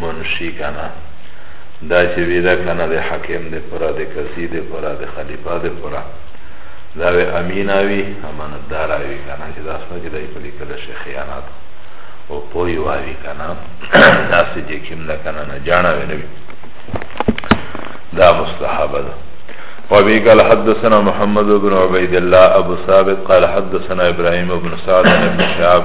منشی کنه دا چې وی دا کنه د حاکم د پرا د کسی د پرا د خلیفہ د پرا دا وی امین اوی امانتدار اوی کنه چې دا اسمه چې دای په لیکل شي خیانت او پوی واوی کنه دا چې چې کیم نه کنه نه جانا وی نبی دا مستحب ده وابي قال حدثنا محمد بن عبيد الله ابو ثابت قال حدثنا ابراهيم بن سعد بن شعب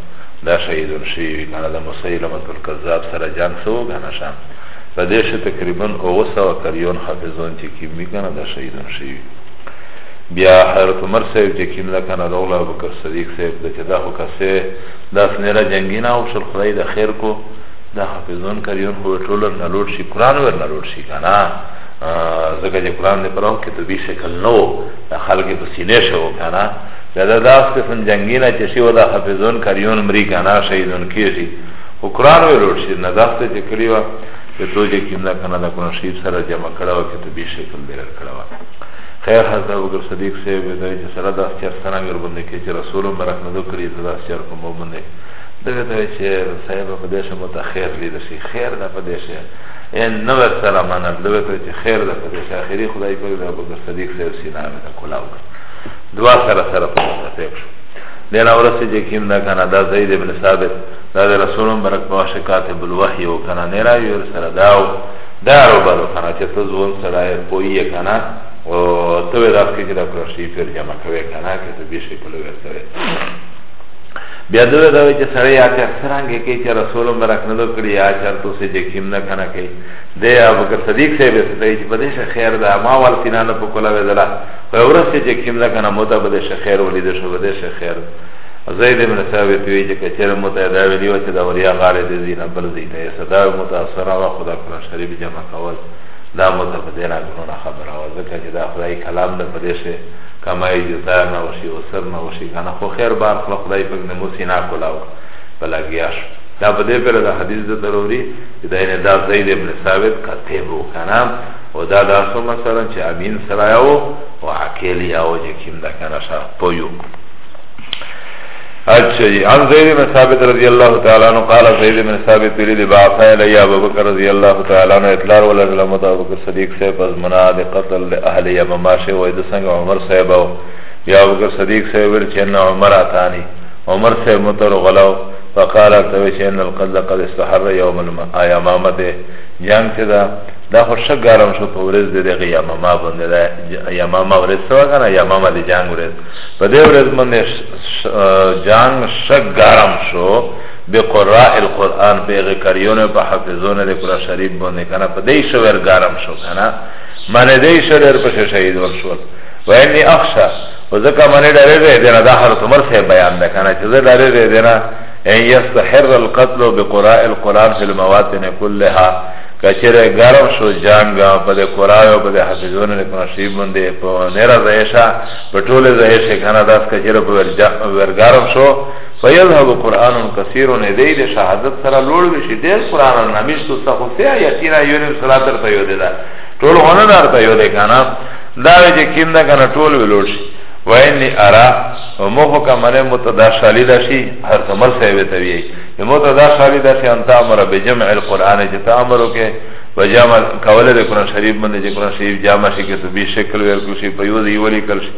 دا شهید شوی وی کنه د مسیلمه الکذاب سره جنگ سو کنه شان په دې شه تقریبا اوه سوه کریون حافظون چې کیم وی کنه دا شهید شوی بیا حضرت عمر صاحب چې کیم ده کنه د الله بکر صدیق صاحب د چې دا خو کسه دا سنره جنگی نه او شر خدای د خیر کو دا حافظون کریون خو ټول نه لوټ شي قران ور نه لوټ شي کنه ځکه چې قران دې پرو کې ته به شکل نو خلک په سینې شو کنه بیا دا داس قسم جنگی نه چې شیو دا حافظون کریون مری کنا شهیدون کیږي او قران ویلوټ شي نه داس ته چکلی وا چې تو چې کیندا کنه دا قران شریف سره جمع کړه او کته به شکل دیر کړه وا خیر حضرت ابوبکر صدیق سے به دا چې سره داس چر سره مې وربند کې چې رسول مبارک نه ذکرې دا داس چر کوم باندې دا ته چې صاحب په دې سم متخیر لید شي خیر دا په دې شي ان نو سره منل دا ته چې خیر دا په دې شي اخیری خدای په ابوبکر صدیق سے سینه نه کولاو دوا سره سره په متفق شو دینا ورسی جه کم دا کنا دا زید ابن ثابت دا دا رسول مبرک پاش کاتب الوحی و کنا نیراوی ور سر داو دارو بلو کنا چه تزول سرائی پوئی کنا و توی داست که دا پرشی پر جمع کوی کنا که تو بیشی پلو ور سره بیا دوی دوی چه سرائی آچار سرانگه که چه رسول مبرک ندو کری آچار تو سی جه کم نکنا که ده ابو که صدیق سیبه سرائی چه بدش خیر دا ما والسینانو پکلا ویدلا په ورځ چې کوم دا کنه مودا به شه خیر ولې د شو به شه خیر زید ابن ثابت وی چې کچره مودا دا ویلی و چې دا وریا غاره دې زینه بل زی ته صدا متاثر او خدا پر شریف جمع کول دا مودا په دې راغلو خبره او ځکه چې دا خدای کلام نه پدې شه کما یجتا نه وشي او سر نه وشي کنه خو خیر بار خپل خدای په نمو سینا کولاو بلګیاش دا په دې پر دا حدیث ضروري چې دا نه دا زید ابن ثابت کتبو کنه و دا داسو مثلا چه امین سرایو و عقیل یاو جه کم دا کنه شا پویو اچھا جی عن زید بن ثابت رضی اللہ تعالی عنہ قال زید بن ثابت بلی دی باقا الی ابو بکر رضی اللہ تعالی عنہ اطلار ولا ظلمت ابو بکر صدیق صاحب از منا دی قتل دی اہل یمن ماشه و ایدو سنگ عمر صاحب او یا ابو بکر صدیق صاحب ورچ ان عمر اتانی عمر صاحب متر غلاو فقال تویش ان القتل قد استحر یوم الامامت جنگ چه دا دا خو ښه ګرم شو په ورځ د دغه یمامه باندې دا یمامه ورځ څه وه که نه یمامه د جنګ ورځ په دې ورځ باندې جنګ ښه ګرم شو به قراء القرآن په هغې کریونو په حافظونو د قرآن شریف باندې که نه په دې ښه ور ګرم شو که نه منې دې ښه ډېر پسې شهید ورشول ویني اخشه و ځکه منې ډارېږې دی نه دا حضرت عمر صاحب بیان ده که نه چې زه ډارېږې دی نه ان يستحر القتل بقراء القرآن في المواطن كلها کچره غرب شو جنگ په د کوراو په د حسجون نه کنه شی باندې په نرا زهشا په ټوله زهشه کنه داس کچره په ور غرب شو فیذهب قران کثیر نه دی د شهادت سره لوړ وشي د قران نه مشتو څه خو سیا یتینا یونی صلات تر ته یو ده ټول هونه درته یو ده کنه دا چې کیندا کنه ټول ولوړ شي ویني ارا ومخو کمنه متداشالی داشی هر سمر سیوی تبیعی نمو تا دا خالی دا خیان تا امر بجمع القرآن چه تا امرو که و جامع کوله ده قرآن شریف بنده چه قرآن شریف جامع شی که تو بی شکل ویرکل شی پیوز ایولی کل شی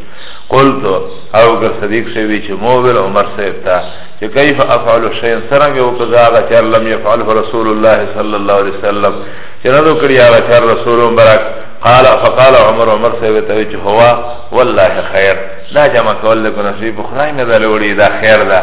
قل تو او که صدیق شوی چه موبل عمر صاحب تا چه کیف افعلو شین سرنگ او که زاغا چر لم یفعله رسول الله صلی اللہ علیہ وسلم چه ندو کری آغا چر رسول مبرک قال فقال عمر عمر صاحب تاوی چه هوا والله خیر دا جمع کول ده قرآن شریف خدای ندل وڑی دا خیر ده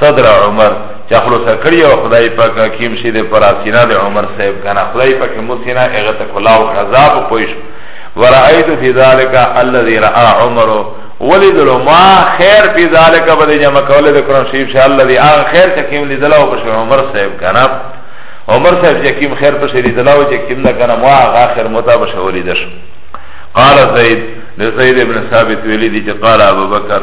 صدر عمر چا خلوص کړی او خدای پاک حکیم شه د پراسینا د عمر صاحب کنه خدای پاک موسینا هغه ته کلاو خذاب پویش ورایت فی ذلک الذی را عمر ولید لو ما خیر فی ذلک بده جمع کوله د قران شریف شه الذی ان خیر تکیم لیدل او بشر عمر صاحب کنه عمر صاحب یکیم خیر پر شری دلاو چې کیم نه کنه ما اخر متابش ولیدش قال زید لزید ابن ثابت ویلی دی چې قال ابو بکر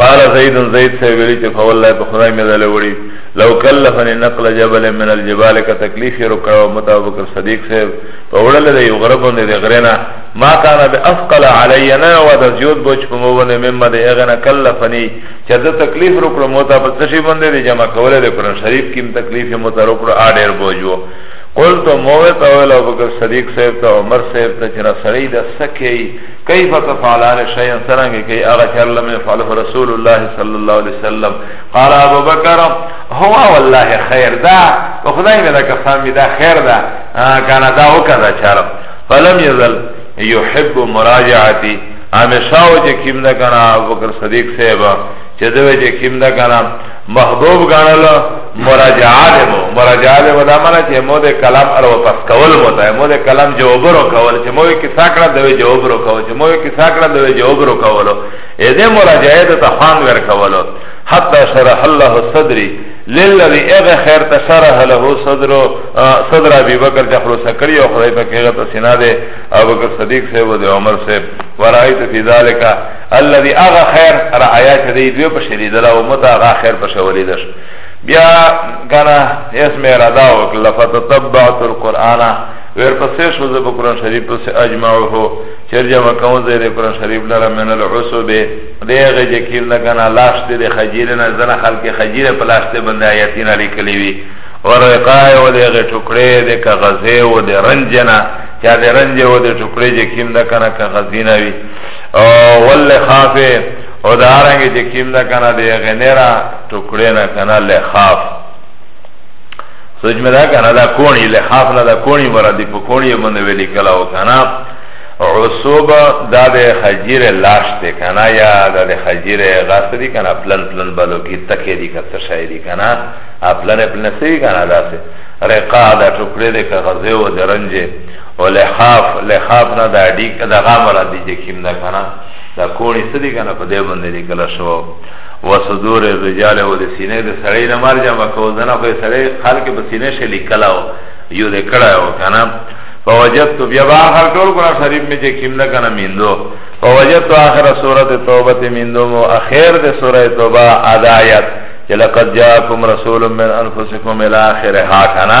قال زيد زيد سے ویلی چه فوالله په خدای می دل وړي لو کلفني نقل جبل من الجبال کا تکلیف رو کړو متا ابو بکر صدیق سے په وړل دی غرب نه دی غرینا ما کان باثقل علینا و د زیود بوج په مو باندې مما دی اغنا کلفني چه د تکلیف رو کړو متا په څه شی باندې دی جمع کوله د قران شریف کیم تکلیف مو تر کړو ا ډیر بوجو قلت موت اول ابو بکر صدیق صاحب ته عمر صاحب ته چر سړی د سکه کیف تفعلان شیئا سرنگی کئی اغا چر لم یفعله رسول الله صلی اللہ علیہ وسلم قال ابو بکر هوا والله خیر دا و خدای می دا قسم می دا خیر دا کانا دا وکا دا چر فلم یزل یحب مراجعتی همیشاو چه کم دا کانا ابو بکر صدیق صحبا چه دوی چه کم دا کانا محبوب گانل مراجعه لمو مراجعه لمو دا مانا چه مو ده کلام ارو پس کول مو ده مو ده کلام جواب رو کول چه موی کسا کرا دوی جواب رو کول چه موی کسا کرا دوی جواب رو کولو ایده مراجعه ده تخوان ور کولو حتی شرح الله صدری للذي اغه خیر تشرح له صدر صدر ابي بکر جفر سکری او خدای پاک هغه تسنا ده ابو بکر صدیق سے و عمر سے ورایت فی ذلک الذي اغا خير رعايا چه دی دوی پشه لیدل او متا اغا خير پشه ولیدش بیا کنا اسم ارادا وکلا فتتبعت القرآن ویر پسې شو زه قرآن شریف پسې اجمعه چر جمع کوم زه د قرآن شریف لره من العصب دغه جکیل نه کنا لاش دې خجیر نه زنه خلک خجیر په لاش دې بندې آیاتین علی کلی وی ورقای و دغه ټوکړې د کاغذې و د رنجنا چا د رنج و د ټوکړې جکیل نه کنا کاغذینه وی او واللخافه او دارنګه چې کیم دا کنه دی غنیرا ټوکړه نه کنه لخاف سوچ مې دا کنه دا کونی لخاف نه دا کونی مراد په کونی باندې ویل کلا او کنه عصوب دا د خجیر لاش ته کنه یا دا د خجیر غاس دی کنه پلن پلن بالو کی تکې دی کته شای دی کنه پلن پلن سی کنه دا سه رقا دا ټوکړه دی که غزه او درنجه او لحاف لحاف نه دا ډیک دا غامره دی چې کیم دا کنه دا کوړی سدی کنه په دې باندې لیکل شو و صدور الرجال و د سینې د سړی نه مر جمع کو زنه خو سړی خلک په سینې شې لیکلاو یو دې کړهو کنه فوجدت بیا با هر ټول قرآن شریف می چې کیم نه کنه میندو فوجدت اخر سوره توبه میندو مو اخر د سوره توبه ادایت لقد جاءكم رسول من انفسكم الى اخرها کنه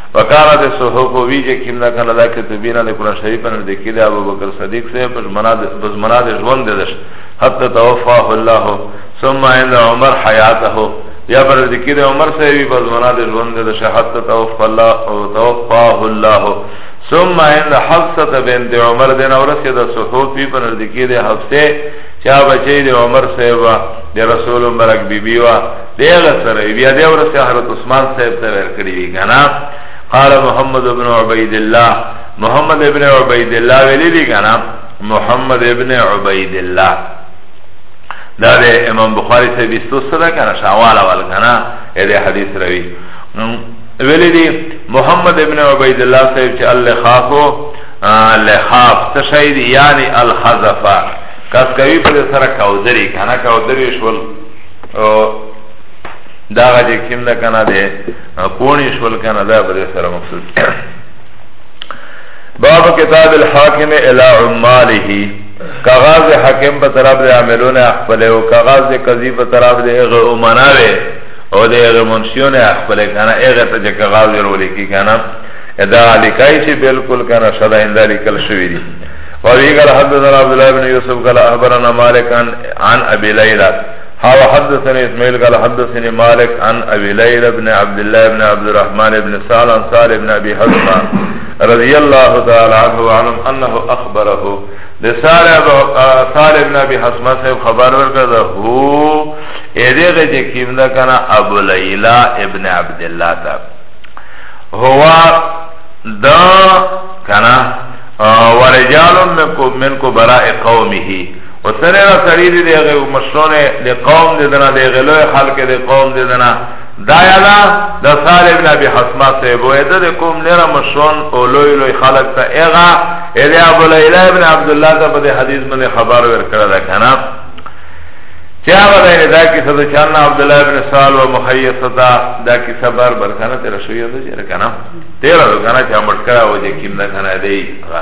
وکاله د صحف وی چې کیم دا کنه دا کتبینا د قران شریف نه د کیدا ابو بکر صدیق سے پس مناد پس مناد ژوند دش حتی توفاه الله ثم عند عمر حیاته یا پر د کیدا عمر سے وی پس مناد ژوند دش حتی توفاه الله او توفاه الله ثم عند حفصه بنت عمر دین اورسه د صحف وی پر د کیدا حفصه چا بچی د عمر سے وا د رسول مبارک بیبی وا دیغه سره بیا دی ورسې حضرت عثمان صاحب ته ورکړي وی کنه قال محمد ابن عبید الله محمد ابن عبید الله ویلی دی کنه محمد ابن عبید الله دا د امام بخاری سے بیستو سره کنه شوال اول کنه دې حدیث روي ویلی دی محمد ابن عبید الله صاحب چې الله خافو لخاف تشهید یعنی الخزفه کس کوي په سره کاودری کنه کاودری شول دا غا جه کم ده کنه ده کونی شول کنه ده بده سر مقصود باب کتاب الحاکم الى عماله کاغاز حاکم په طرف ده عملونه اخفل او کاغاز ده قضی په طرف ده اغه امناوه او ده اغه منشیونه اخفل کنه اغه ته کاغاز ورولی کی کنه ادا لکای چی بالکل کنه شدا انده لکل شوی دی وابي قال حدثنا عبد الله بن يوسف قال اخبرنا مالك عن ابي ليلى او حدثني اسماعيل قال حدثني مالك عن ابي ليلى بن عبد الله بن عبد الرحمن بن سال عن سال بن ابي حزمه رضي الله تعالى عنه وعلم انه اخبره لسال سال بن ابي حزمه صاحب خبر ورکړه هو اې دغه چې کیمدا کنه ابو ليلى ابن عبد الله تا هو دا کنه ورجال منکو برائے قومه و سره را سری دی دیغه مشرون دی قوم دی دنا دیغه لوی خلق دی قوم دی دنا دایلا د صالح ابن ابي حسما صاحب و اده د کوم نرا مشون او لوی لوی خلق ته اغا الی ابو لیلا ابن عبد الله ته په حدیث باندې خبر ورکړه دا کنه چا غدا دا کی صد چان عبد الله ابن سال و مخیصتا دا کی صبر بر کنه تیر شوی ده کنه تیر کنه چا مټکا و جکیم نه کنه دی غا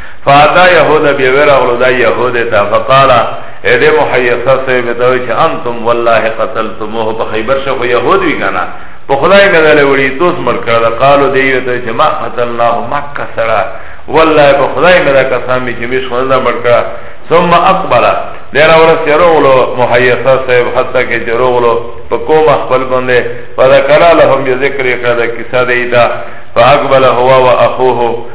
فاتا یهود بیا ورغلو دا یهود تا فقالا ایده محیصه صحیب تاوی چه انتم والله قتلتموه پا خیبر شخو یهود وی کنا پا خدای ندل ولی توس مر کرده قالو دیو تاوی چه ما قتلناه مکه سرا والله پا خدای مدا کسامی چه میش خونده مر کرده ثم اقبلا دینا ورس یروغلو محیصه صحیب حتی که جروغلو پا کوم اخبر بنده فذکرا لهم یذکر کرده کسا دیتا فاقبل هو و اخوه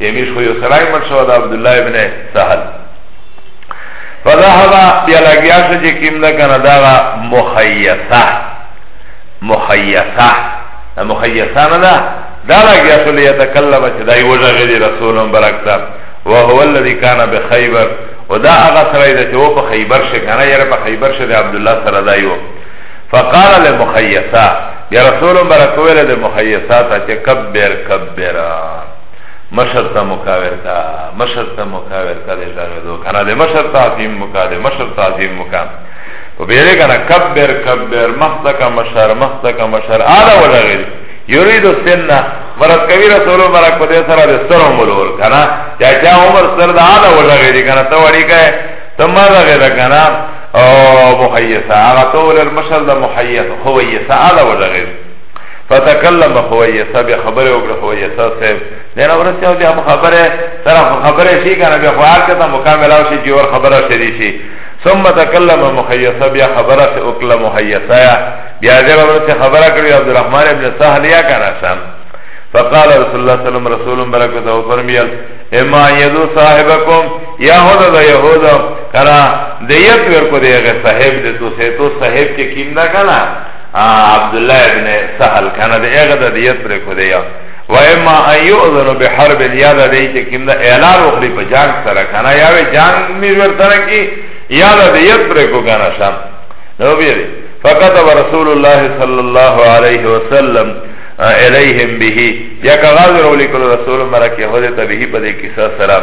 یمیش خو یو سړی مړ شو دا عبدالله ابن سهل فذهبا بیا لګیا شو چې کیم ده کنه دغه مخیصه مخیصه مخیصه نه ده دا لګیا شو لیتکلم چې دای وژغې رسول برک ته وهو الذي كان بخيبر ودا هغه سره ده چې و په خیبر شي کنه یاره په خیبر شي د عبد الله سره دایو فقال لمخیصه یا رسول برکوله د مخیصه ته چې کبر کبرا مشر تا مکاور کا مشر تا مکاور کا دې ځای دو کنه دې مشر تا عظیم مکا دې مشر تا عظیم مکا په بیره کنه کبر کبر مخته کا مشر مخته کا مشر اعلی ولا غیر یرید سنه مرد کوي رسول مبارک په دې سره د سر عمر ور کنه یا چا عمر سر دا اعلی ولا غیر کنه ته وړي کای تما دا غیر کنه او محیسه هغه ټول المشر د محیسه هو یسه اعلی ولا غیر فتکلم خویسا بیا خبره وکړه خویسا صاحب دین اورس یو بیا خبره سره خبره شي کنه بیا خار کته مکمل او شي جوړ خبره شری شي ثم تکلم مخیسا بیا خبره سے وکړه مخیسا بیا دې اورس خبره کړی عبدالرحمن ابن سهل یا کنه سم فقال رسول الله صلی الله علیه وسلم رسول برکته او فرمیل اما یذو صاحبکم یا هدا د یهودا کرا دیت ور کو دیغه صاحب دې تو سه تو صاحب کې کیم نه کنا عبدالله ابن سهل کنه ده اغه ده دیت پر کو ده و اما ان یؤذن بحرب یا ده دی چې کیم ده اعلان وکړي په جنگ سره کنه یا وی جنگ می ورته کی یا ده دیت پر کو کنه شام نو بیری فكتب رسول الله صلى الله عليه وسلم الیهم به یا کغاز رولی کل رسول مرک یهود تبهی پده کسا سرا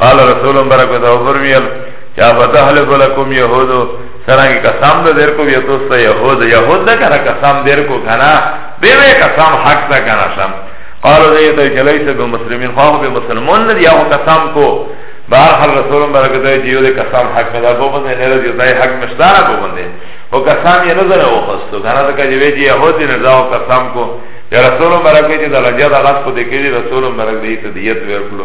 قال رسول برکو دا فرمیل یا فتحلف لکم یهودو سرانگی قسم دا دیر کو بیتوستا یهود یهود دا کنا قسم دیر کو کنا بیوی قسم حق دا کنا شم قالو دیتا کلیس بی مسلمین خواهو بی مسلمون ندی آخو قسم کو بارحال رسول برکو دا جیو دی قسم حق مدا کو بندی نیرا جیو دا حق مشتانا کو بندی و قسم یه نظر او خستو کنا دا کجوی جی یهود دی نرزا و قسم کو یا رسول برکو جی دا لجا دا غصب دیکی رسول برکو دیتا دیت ویرکلو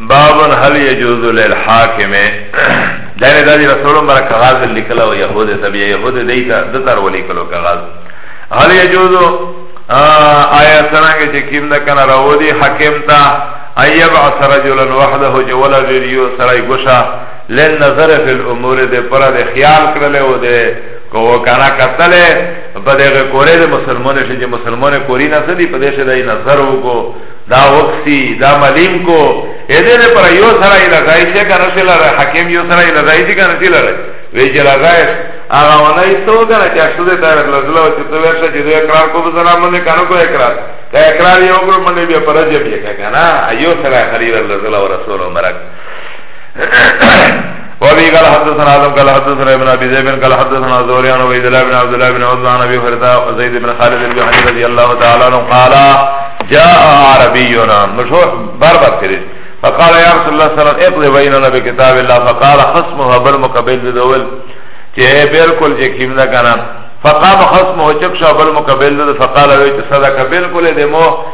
بابن هل یجوز للحاکم دغه دادی رسول مبارک کاغذ لیکلو او يهود تبي يهود دیتا د تر ولیکلو کاغذ هل یجوز آیا څنګه چې کیم د کنه راو دی حاکم تا ایب عصر رجلا وحده جولا ویریو سړی ګوشا لن نظر فی الامور ده پر ده خیال کړل او ده کو کنا قتل په دغه کورې د مسلمانې چې مسلمانې کورې نه سدي په دې شه دای نظر وکړو دا وکسی دا ملیم کو ایده ده پر یو سرائی لزائی شه که نسی لره حکیم یو سرائی لزائی شه که نسی لره وی چه لزائی آغا ونای سو کنه چه اشتو ده تایرک لزلو چه تو ورشه چه دو اقرار کو بزرا منده کنو کو اقرار که اقرار یو کرو منده بیا پر جب یکا کنه ایو سرائی خلیل لزلو رسول مرک وابي قال حدثنا آدم قال حدثنا ابن أبي زيب قال حدثنا زوريان وبيد الله بن عبد الله بن عضو عن أبي فرطة وزيد بن خالد الجحني رضي الله تعالى عنه قال جاء عربينا مشهور بربر كده فقال يا رسول الله صلى الله عليه وسلم اقضي بيننا بكتاب الله فقال خصمها بالمقابل بدول چه بالکل چه کیم نکنم فقام خصمه چکشا بالمقابل ده فقال ویچ صدق بالکل ده مو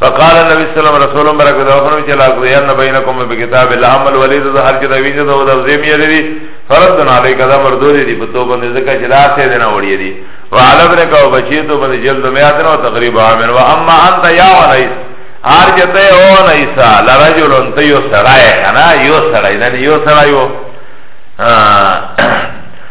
فقال النبي صلى الله عليه وسلم رسول برك ده فرمي چې لا زين بينكم بكتاب الله عمل وليد ده هر چې ده وینځه ده ده زم یې دي فرض عليك ده مردود دي په توبه نه ځکه چې دا څه دینه وړي دي وعلى ابنك وبچي تو باندې جلد میات نه تقریبا عامر واما انت يا وليس هر چې ته او نه عيسى لرجل انت يو سړای کنه يو سړای نه يو سړای يو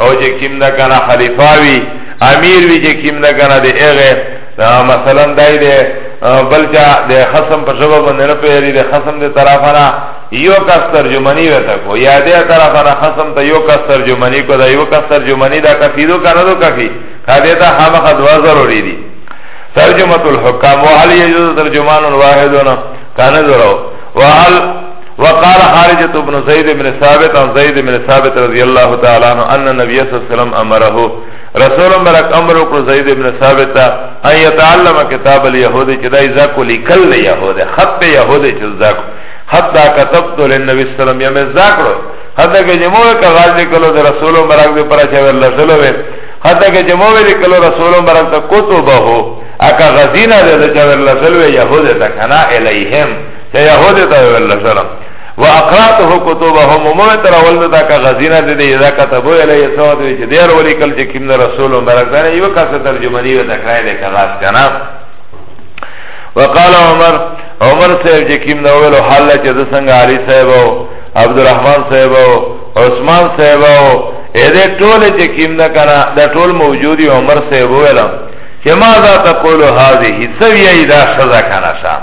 او چې کیم دا کنه خلیفہ وی امیر وی چې کیم دا کنه دی هغه مثلا دای دی بل چا د خصم په شباب باندې نه پیری د خصم د طرفه نه یو کس ترجمانی وتا کو یا د طرفه نه خصم ته یو کس ترجمانی کو دا یو کس ترجمانی دا کفی دو کنه دو کفی کده ته هغه دوا ضروری دی ترجمه الحکام وهل یجوز ترجمان واحدون کنه ضرور وهل وقال خارجة بن زيد بن ثابت عن زيد بن ثابت رضي الله تعالى عنه أن النبي صلى الله عليه وسلم أمره رسول مبارک امر وکړ زید ابن ثابت ته ان يتعلم كتاب اليهود چې دای زکو لیکل له يهود خط يهود چې زکو حتا كتبت للنبي صلى الله عليه وسلم یم زکو حتا کې جمعو کا غاز لیکلو د رسول مبارک دی پر چې الله سلو وي حتا کې جمعو لیکلو رسول مبارک ته کتبه اکا غزینا ده ده چه ورلسلوه یهود ده کنا الیهم یا یهودی تا ویل لشرم و اقراته کتبهم مومن تر اول دا کا غزینه دې دې اذا كتبو الی سواد وی چې دیر ولی کل چې کیم رسول مبارک دا یو کا څه ترجمه دی ودا کړای دې کا غاس کنه وقال عمر عمر صاحب چې کیم دا ویلو حال چې د څنګه علی صاحب او عبدالرحمن صاحب او عثمان صاحب او اې دې ټول چې کیم دا کنه دا ټول موجودی عمر صاحب ویلو چې ما ذا تقول هذه سویه اذا شذا کنه شام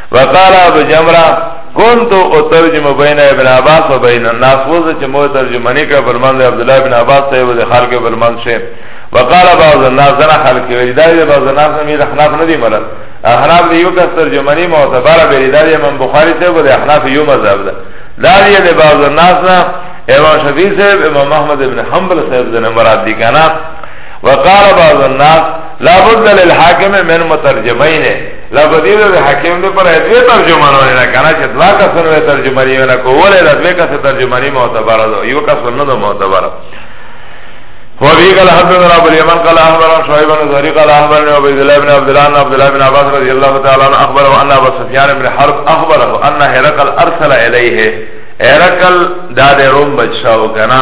وقال ابو جمرا كنت اترجم بين ابن عباس وبين الناس وز چې مو ترجمه نه کړ فرمان عبد الله بن عباس ته وز خلق فرمان شه وقال بعض الناس زنا خلق ویل دا بعض الناس نه میل خلاف نه دی مرل احناف دی یو کس ترجمه نه معتبر به دا امام بخاری ته وز احناف یو مذهب ده دا دی بعض الناس نه امام شفیع صاحب امام احمد بن حنبل صاحب زنه مراد دی کنه وقال بعض الناس لابد للحاکم من مترجمین لابدی ده حاکم ده پر دوی ترجمان ولی نکانا چه دوا کسن وی ترجمانی وی نکو ولی ده دوی کس ترجمانی معتبر ده یو کسن ده معتبر ده وفي قال حدثنا ابو اليمن قال اخبرنا شعيب بن زهري قال اخبرنا عبيد الله بن عبد الله بن عبد الله بن عباس رضي الله تعالى عنه اخبره ان ابو سفيان بن حرب اخبره ان هرقل ارسل اليه هرقل داد روم بادشاہ کنا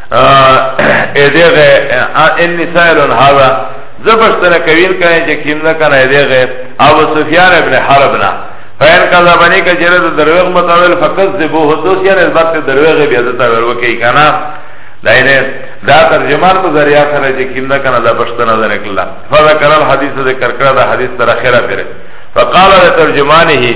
ادغه انی سائل هذا زبشتنه کوین کنه چې کیم نه کنه ادغه ابو سفیان ابن حرب نه فین کذا بنی کا جره د دروغ متاول فکذبو حدوث یا نسبت ته دروغ بیا ته ور وکی کنه داینه دا ترجمان په ذریعہ سره چې کیم نه کنه دا پښتنه ده نکلا فذكر الحديث ذکر کړه دا حدیث تر اخره پره فقال ترجمانه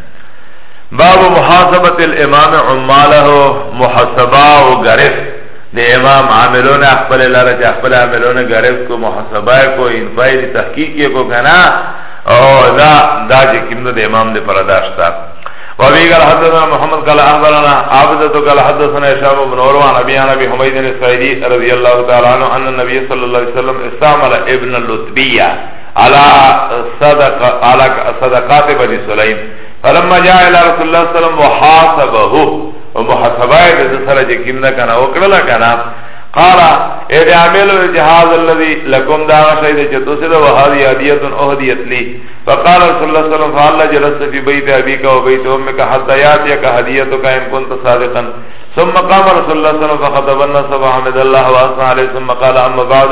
باب محاسبت الامام عماله محاسبه و گرفت ده امام عاملون اخبر لارا چه اخبر عاملون گرفت کو محاسبه کو انفای دی تحقیقی کو کنا او دا دا چه کم ده امام ده پرداشتا وابي قال حدثنا محمد قال اخبرنا عبدة قال حدثنا هشام بن عروة عن ابي عن ابي حميد السعيدي رضي الله تعالى عنه ان النبي صلى الله عليه وسلم استعمل ابن اللطبية على صدق على صدقات بني سليم فلما جاء الى رسول الله صلى الله عليه وسلم وحاسبه ومحاسبه د سره چې کیم نه کنه وکړل کنه قال اے عامل الجهاز الذي لكم دا شيء چې تاسو له وهذه هديه اهديت لي فقال رسول الله صلى الله عليه وسلم فعل جلست في بيت ابيك وبيت امك حتى ياتيك هديتك ان كنت صادقا ثم قام رسول الله صلى الله عليه وسلم فخطب الناس وحمد الله واثنى عليه ثم قال اما بعد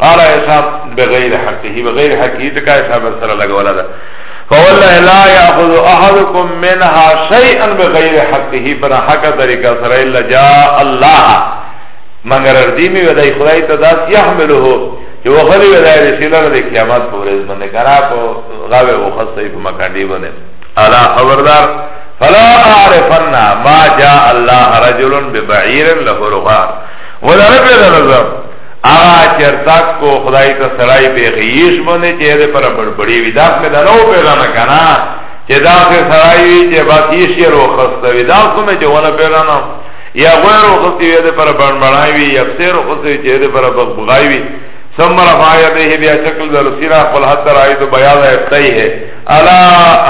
قال حساب بغیر حقه بغیر حقه تکا حساب سره لګولا ده فوالله لا ياخذ احدكم منها شيئا بغیر حقه پر حق طریقہ سره الا جاء الله مگر ردی می ودای خدای ته داس يحمله چې وخلی ودای رسیدل د قیامت پر ورځ باندې کرا په غاوه او خصې په مکان دی باندې الا خبردار فلا اعرفن ما جاء الله رجل ببعير له رغار ولا رجل نظر آغا چرتاک کو خدای تا سرائی پی خیش بنده چه ده پر بربری وی داس می دنو پیغنه کنا چه داس سرائی وی چه بس ایشی رو خسته وی داس می چه ونه پیغنه یا غیر رو خسته وی ده پر بربرای وی یا پسیر رو خسته وی چه ده پر بغبغای وی ثم رفع یده بیا چکل در سیرا خل حد در آئی دو بیاض افتای ہے الا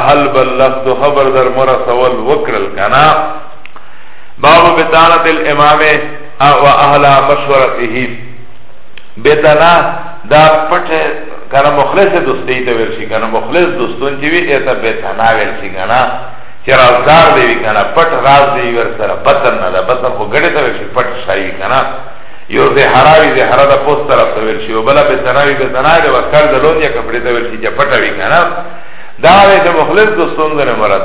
هل بلغت خبر در مرا سوال وکرل کنا باب بتانت الامامه و اهل مشورته بتنا دا پټ کنه مخلص دوستی ته ورشي کنه مخلص دوستون چې وی ته بتنا ورشي کنه چې رازدار دی وی کنه پټ راز دی ور سره بطن نه ده بطن خو ګړې ته ورشي پټ شای کنه یو زه حراوی زه حرا د پوسټ طرف ته ورشي او بل بتنا وی بتنا دی ور کړ د لون یا کپڑے ته ورشي چې پټ وی کنه دا د مخلص دوستون نه مراد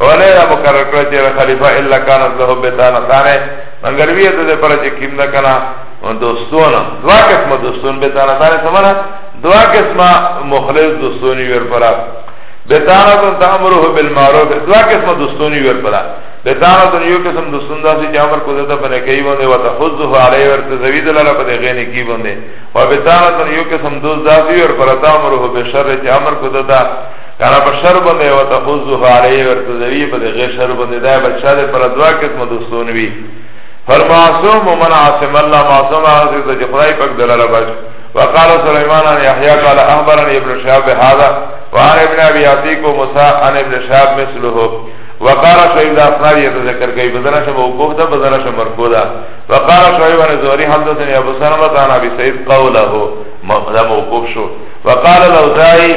ونه را مقرر کړ چې خلیفہ الا کانت له بتانه تانه مگر وی ته د پر چې کیم نه کنا دوستون دوا قسمه دوستون بتانه تانه سمرا دوا قسمه مخلص دوستون ور پرا بتانه ته تامره بالمعروف دوا قسمه دوستون ور پرا بتانه ته یو قسم دوستون داسې چې امر کو دته باندې کوي باندې وته حذف علی ور تزوید لاله په غینې کی باندې او بتانه ته یو قسم دوست داسې ور پرا تامره بشر چې امر کو دته کانا پا شر بنده و تخوزوه علیه ورتزوی پا ده غشر بنده ده بچه ده پر دوا قسم دوستون بی فر معصوم و من عاصم اللہ معصوم آغازی ده چه خدای پاک دلالا بچ وقال سلیمان عن یحیاء قال احبرن ابن شعب هذا وعن ابن ابی عتیق و مسا عن ابن شعب مثله وقال شعیب ده اصنار یتذکر کئی بزنش موقوف ده بزنش مرکو ده وقال شعیب عن زوری حمدتن ابو سلمت عن ابی سعید قوله ده موقوف شو وقال لوزائی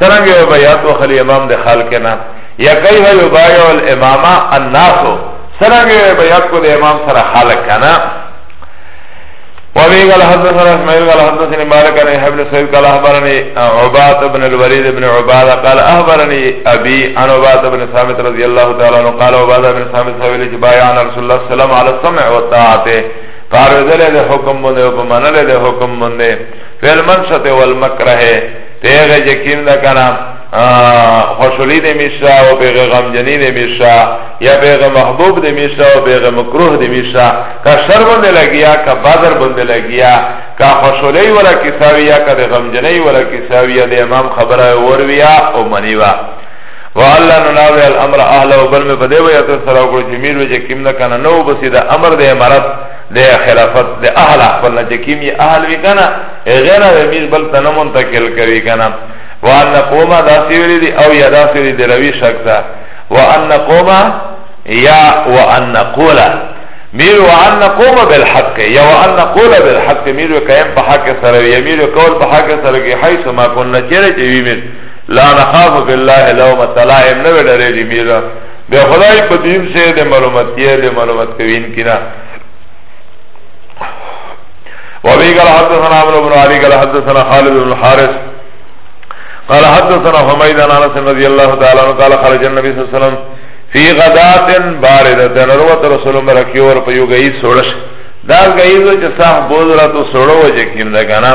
سرنگ یو بیعت و خلی امام ده خلق نا یا کئی ها یو بایع الامام الناسو سرنگ یو بیعت کو ده امام سر خلق کنا وابي قال حدثنا اسماعيل قال حدثني مالك عن يحيى بن سعيد قال اخبرني عباد بن الوليد بن عباده قال اخبرني ابي عن عباد بن ثابت رضي الله تعالى عنه قال عباد بن ثابت سويل جبايعنا رسول الله صلى الله عليه وسلم على السمع والطاعه فارزل ده حكم بنده ومنل ده حكم بنده في المنشط والمكره پیغه جه کم ده کنه خوشولی ده میشه و پیغه غمجنی ده میشه یا پیغه محبوب ده میشه و پیغه مکروه ده میشه که شر بنده لگیا که بدر بنده لگیا که خوشولی ولا کساویا که ده غمجنی ولا کساویا ده امام خبره ورویا او منیوه والله نو ناوی الامر اهله بل می پدې وې ته سره وکړو چې میر وې چې کیم نه کنه نو بسې دا امر دې امارت ده خلافت ده اهل اخبر نه چکیم یه اهل وی کنا غیر او امیز بل تنمون تکل کری کنا وان قوما دا سیوری دی او یا دا سیوری دی روی شک تا وان قوما یا وان قولا میر وان قوما بالحق یا وان قولا بالحق میر قیم په حق سره یا میر قول په حق سره کی حیث ما کن چره چوی میر لا نخاف بالله لوم تلائم نو ډری میر بیا خدای په دین سے دے معلومتیه دے معلومت کوین کنا وابی قال حدثنا عمر بن علی قال حدثنا خالد بن حارث قال حدثنا حمید عن انس رضی اللہ تعالی عنہ قال خرج النبی صلی اللہ علیہ وسلم فی غدات باردت نروت رسول مرکیور پیو گئی سوڑش دار گئی دو چه صاحب بوز را تو سوڑو وجه کم دا کنا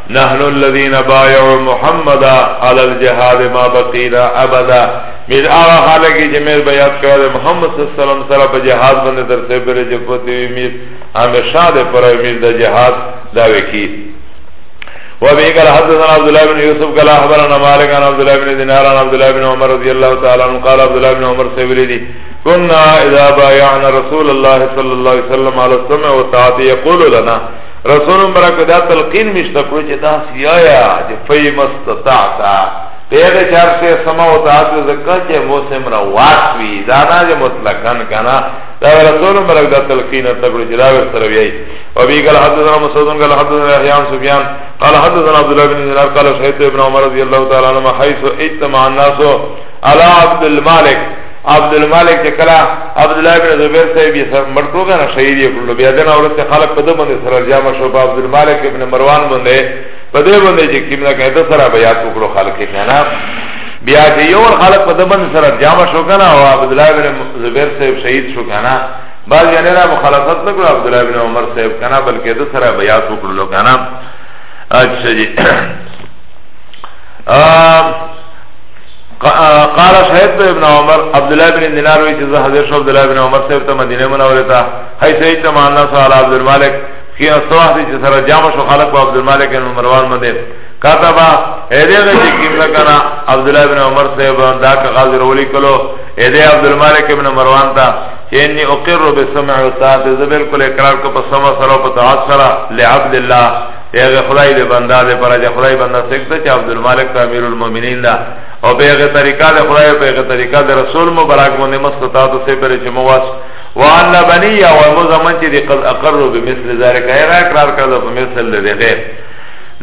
نحن الذين بايعوا محمد على الجهاد ما بقينا ابدا میر آغا خالقی جی میر بیعت کرده محمد صلی اللہ علیہ وسلم سره په جهاد باندې تر سه پر جپتی وی میر همیشه ده پر میر ده جهاد داوی کی و بی قال حدثنا عبد الله بن یوسف قال اخبرنا مالک عن عبد الله بن دینار عن عبد الله بن عمر رضی اللہ تعالی عنہ قال عبد الله بن عمر سے ویلی دی كنا اذا بايعنا رسول الله صلى الله عليه وسلم على السمع والطاعه يقول لنا رسول مبارک دا تلقین مشته کړو چې دا سیایا چې فی مستطاعتا پیغه چار سے سما و تعاعت زکا چه موسم را واسوی دانا جه مطلقن کنا دا رسول مبارک دا تلقین تکڑو چه داویر سرویئی و بی قال حدثنا مسعودن قال حدثنا احیان سفیان قال حدثنا عبدالله بن دینار قال شهیت ابن عمر رضی اللہ تعالی عنہ حیث اجتمع الناس على عبد المالک عبدالملک چې کله عبدالله بن زبیر صاحب یې سر مړ کړو کنه شهید یې کړلو بیا دنه ورسته خلک په ده باندې سره جمع شو په عبدالملک ابن مروان باندې په دې باندې چې کوم نه کېده سره بیا وکړو خلک یې کنه بیا چې یو خلک په ده باندې سره جمع شو کنه او عبدالله بن زبیر صاحب شهید شو کنه بعض یعنی را مخالفت نه کړو عبدالله بن عمر صاحب کنه بلکې ده سره بیا وکړلو کنه اچھا جی قال سعيد ابن عمر عبد الله بن دينار وی چې حضرت عبد الله بن عمر صاحب ته مدینه منوره ته هي سعيد ته معنا صلی عبد الملك کی استواه دي چې سره جامع شو خلق عبد الملك بن مروان مده کتبا ایده غی کیم لکنا عبد الله بن عمر صاحب دا کا غاز رولی کلو ایده عبد الملك بن مروان تا انی اقر بسمع و طاعت زبر کل اقرار کو پسما سرا پتاعت سرا لعبد الله پیغه خدای دی بنده دی پر جه خدای بنده سکتا چه عبدالمالک تا امیر المومنین دا او پیغه طریقه دی خدای و پیغه طریقه دی رسول مبرک بنده مستطاعت سی پر چه مواس وعلا بنی یا ومو زمان چه دی قد اقرو بمثل ذارک ایغا اقرار کرده بمثل دی غیر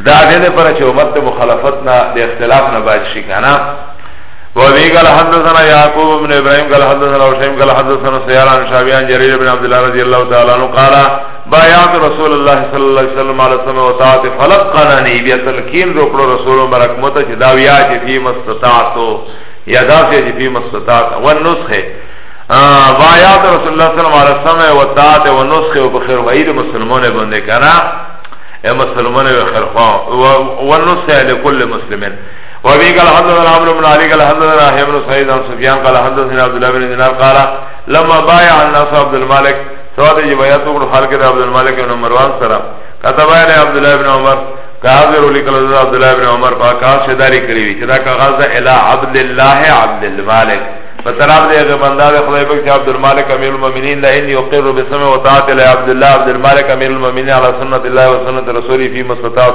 دا غیر پر چه امت مخالفت نا دی اختلاف نا باید شی کنا وابي قال حدثنا يعقوب بن ابراهيم قال حدثنا هشام قال حدثنا سيار عن شعبي عن جرير بن عبد الله رضي الله تعالى عنه قال بایات رسول الله صلی الله علیه وسلم علی سمع و طاعت فلقننی بیا تلقین رو کړو رسول مبارک مته چې دا ویا چې فی مستطاعتو یا دا چې فی مستطاعت و نسخه بایات رسول الله صلی الله علیه وسلم و طاعت و نسخه و خیر وعید مسلمانه باندې کنا اے مسلمانه و خیر خوا و نسخه لكل مسلمین وابي قال حدثنا عمرو بن علي قال حدثنا يحيى بن سعيد عن سفيان قال حدثنا عبد الله بن دينار قال لما بايع الناس عبد الملك سوال یې بیات وکړ خلک د عبد الملک بن مروان سره كتب علي عبد الله بن عمر كاذر لیکل د عبد الله بن عمر په کاغذ شداري کړی وی چې دا کاغذ د اله عبد الله عبد الملک په طرف دی هغه بنده د خدای پاک چې عبد الملک امیر المؤمنین له ان یقر بسم و طاعت له عبد الله عبد الملک امیر المؤمنین علی سنت الله و سنت رسوله فی مستطاعت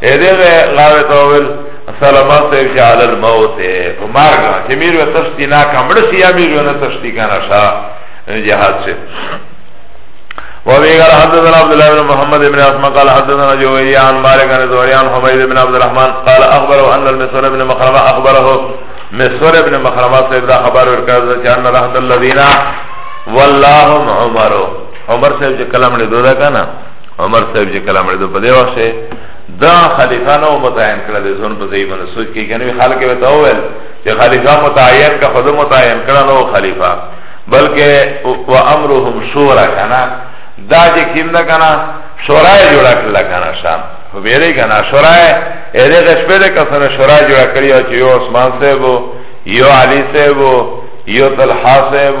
دیغه غاوه ته ویل سلامه صاحب چې علی الموت په مرګ چې میر و تشتی نا کمړ سی یا میر و نه تشتی کنه شا جهاد شه وابي قال حدثنا عبد الله بن محمد بن اسماء قال حدثنا جويري عن مالك عن زهري عن حميد بن عبد الرحمن قال اخبره ان المسور بن مخرمه اخبره مسور بن مخرمه صاحب دا خبر ورکړ چې ان رحمت الذين والله عمر عمر صاحب چې کلام نه دودا کنه عمر صاحب چې کلام لري په دې وخت کې دا خلیفہ نو متعین کړل د زون په ځای باندې سوچ کې کنه خلک به ته وویل چې خلیفہ متعین کا خود متعین کړل نو خلیفہ بلکې و امرهم شورا کنه دا چې کیم نه کنه شورا جوړ کړل کنه شام خو بیره کنه شورا یې دغه شپه د کسانه شورا جوړ کړی او چې یو عثمان صاحب یو علی صاحب یو طلحه صاحب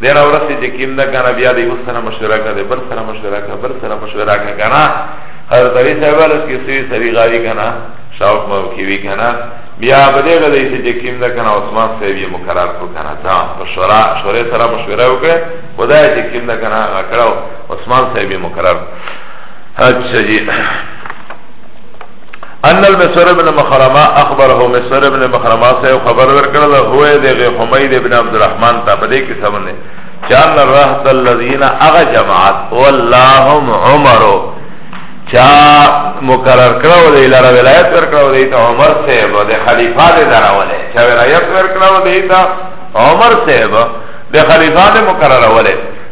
دیر اورسی چه کم ده کنا بیا دیو سره مشوره که ده بر سره مشوره که بر سره مشوره که کنا حضرت علی صاحب علیس که سوی سوی غاری کنا شاوک موکیوی کنا بیا بده غده ایسی چه کم ده کنا عثمان صاحب یه مقرار کو کنا تا مشوره شوره سره مشوره وکه خدای چه کم ده کنا اکڑا عثمان صاحب یه مقرار اچھا جی ان المسور ابن مخرمه اخبره مسور ابن مخرمه سے خبر ورکړل هو دغه حمید ابن عبد الرحمن ته بده کې سمونه چان الرهط الذين اغ جماعت واللهم عمر چا مقرر کړو دی لاره ولایت ورکړو دی ته عمر صاحب د خلیفہ دې دراولې چا ولایت ورکړو دی ته عمر صاحب د خلیفہ دې مقرر وله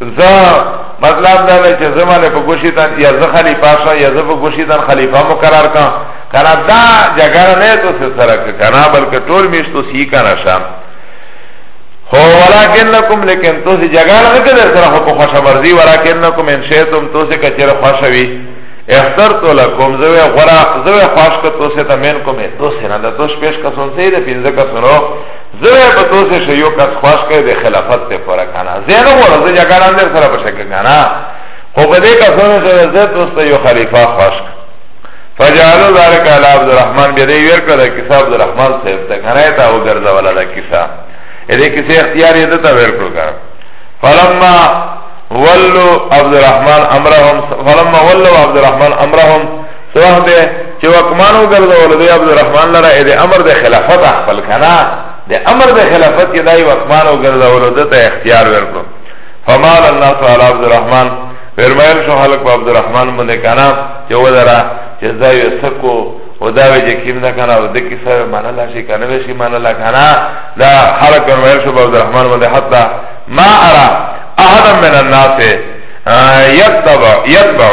زه مطلب دا دی چې زمانه په ګوشي تن یا زه خلیفہ شم یا زه په ګوشي تن خلیفہ مقرر کا کنه دا جګړه نه تو سره کنه بلکې ټول میشتو سی کنه شم خو ولکنکم لیکن تو سی جګړه نه کړې سره خو په خوشا مرزي ولکنکم ان شئتم تو سی کچره خوشوي اخترت لکم زوی غرا زوی خوش که تو سی تمن کومه تو سی نه د تو شپش کسون سی د پینځه کسونو زوی په تو سه شیو کس خواش کړي د خلافت ته پر کنه زینو ور زه جګړه اندر سره په شک کنه خو په دې کسونه چې زه دوست یو خلیفہ خواش فجعلوا ذلك على عبد الرحمن بده ور کړه کسب عبد الرحمن صاحب ته کنه تا او ګرځا ولا دا کیسه دې کیسه اختیار یې ته ور کړو کنه فلما ولوا عبد الرحمن امرهم فلما ولوا عبد الرحمن امرهم څه وخت دی چې واکمن وګرځول دی عبدالرحمن لره د امر د خلافت خپل کنه د امر د خلافت کې دای واکمن وګرځول دته اختیار ورکړو فمال الناس علی عبدالرحمن فرمایل شو خلق په عبدالرحمن باندې کنه چې ودره چې ځای سکو او دا وی چې کیم نه کنه او د کیسه منل شي کنه شي منل کنه دا خلق فرمایل شو په عبدالرحمن باندې حتی ما ارى احد من الناس يتبع يتبع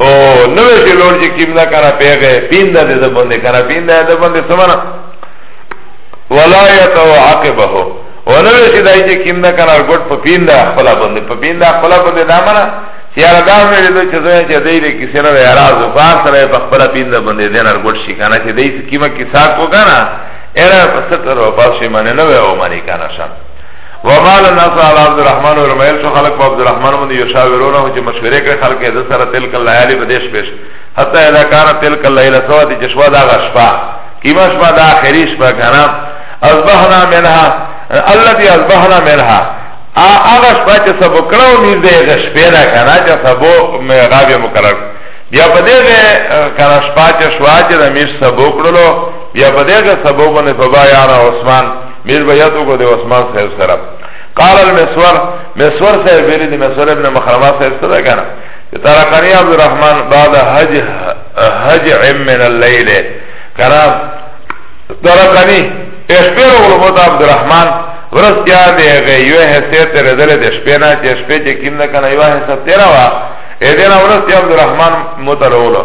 او نوې چې لور چې کیم دا کنه پیغه پیندا دې د باندې کنه پیندا دې باندې سمنا ولایت او عاقبه او نوې چې دای چې کیم دا کنه ګټ په پیندا خپل باندې په پیندا خپل باندې دا منا چې یار دا مې دې چې زه چې دې دې کیسه نه راز او فار سره په خپل پیندا باندې دې نار ګټ شي کنه چې دې کیمه کیسه کو کنه انا پستر و پاسی منه نوه او منی کنه شم وقال الناس على عبد الرحمن ورميل شو خلق عبد الرحمن من يشاورونه چې مشورې کوي خلق یې د سره تلک الليالي په دیش پیش حتی اذا كان تلک الليله سوا دي چې شوا دا غشپا کیما شوا دا اخري شپا کنه اصبحنا منها التي اصبحنا منها هغه شپه چې سبو کړو نیر دې غشپې نه کنه چې سبو غابې مقرر بیا په دې کنه شپه چې شوا چې د میر سبو کړلو بیا په دې سبو باندې فبایا عثمان میر بیعتو کو دی عثمان صاحب سره قال المسور مسور صاحب ویلی دی مسور ابن مخرمه صاحب سره کنه ترکانی عبد الرحمن بعد حج حج من اللیل کنه ترکانی اشپیر غلبو تا عبد الرحمن ورس کیا دی غی یو حصه تر دل د شپې نه چې شپې چې کیم نه کنه یو حصه تیرا وا اې دې نه ورس کیا عبد الرحمن مترولو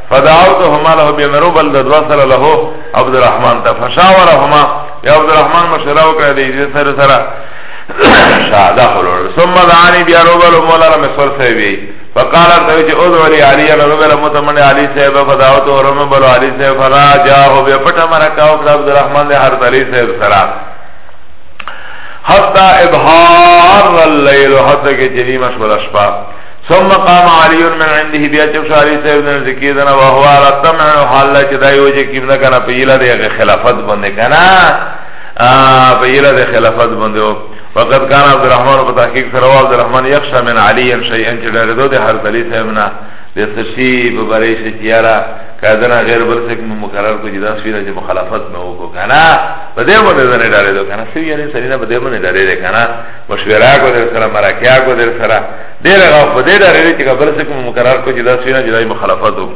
فدعوتهما له بمرو بل د دوه سره له عبد الرحمن ته فشاورهما یا عبد الرحمن مشوره وکړه دی دې سره سره شاه داخل ور ثم دعاني بیا روبل مولا را مسور سي وي فقال ته چې او ذو علي علي انا روبل متمن علي صاحب فدعوت ورم بل علي صاحب فلا جاءه بیا پټه مرا کاو عبد الرحمن له هر علي صاحب سره حتى ابهار الليل حتى كي جريمش ولا شباب ثم قام علی من عنده بیا چې شاری صاحب نه ذکر دنا او هو را تمع حال چې دا یو چې کیمنا کنه په یلا د خلافت باندې کنه په یلا د خلافت باندې وقد كان عبد الرحمن په تحقیق سره عبد الرحمن یخشى من علی شیئا چې ډېر دوه هر دلی صاحب نه د سشي په بری شي چیارا کادنا غیر بل څه مقرر کو جدا سویره چې مخالفت نه وکړه کنه په دې باندې نه ډارې دوه کنه سویره سرینه په دې باندې ډارې کنه مشوره کو در سره مرکه کو در سره ډیر غو په دې ډار لري چې قبل څه کوم مقرر کو چې دا سینه جدای مخالفت وو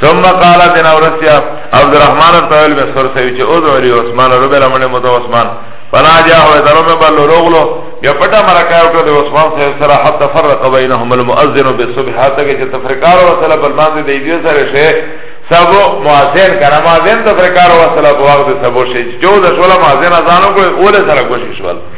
ثم قال بن اورسیا عبد الرحمن الطويل بن سر سوي چې او ذوري عثمان رب العالمین مت عثمان فلا جاء هو درو مې بل روغلو یا پټه مرکه وکړه د عثمان صاحب سره حتی فرق بینهم المؤذن بالصبح حتی چې تفریقار وصله بل باندې دی دې سره شي سبو مؤذن کنه مؤذن تفریقار وصله په وخت سبو شي جو د شوله مؤذن اذان کو اوله سره کوشش وکړه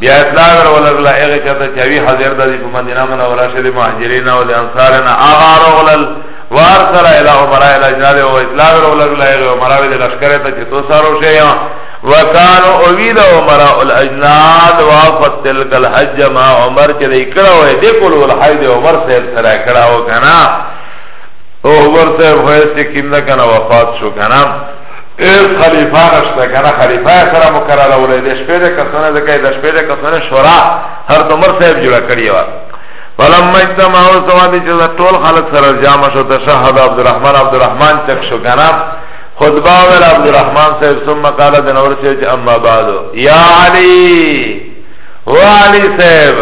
بیا اطلاع ورولرل هغه چاته چې وی حاضر د په مدینه منوره شه د مهاجرین او د انصار نه هغه رغلل وار سره اله عمره اله جلال او اطلاع ورولرل هغه عمره د لشکره ته چې تو سارو شه یا وکانو اوید عمره الاجناد وافت تلک الحج ما عمر چې دې کړه وې دې کول ول حج عمر سره سره کړه او کنه او عمر سره خو یې کیندا کنه وفات شو کنه ایز خلیفہ نشتا کنا خلیفہ سره مقرره ولې د شپې د کسانه د کای د شپې د کسانه شورا هر دمر صاحب جوړ کړی و فلما اجتمعوا سوادی چې ټول خلک سره جامع شو تشهد عبد الرحمن عبد الرحمن چک شو کنا خطبه ول عبد الرحمن صاحب ثم قال د نور چې اما بعد یا علی و علی صاحب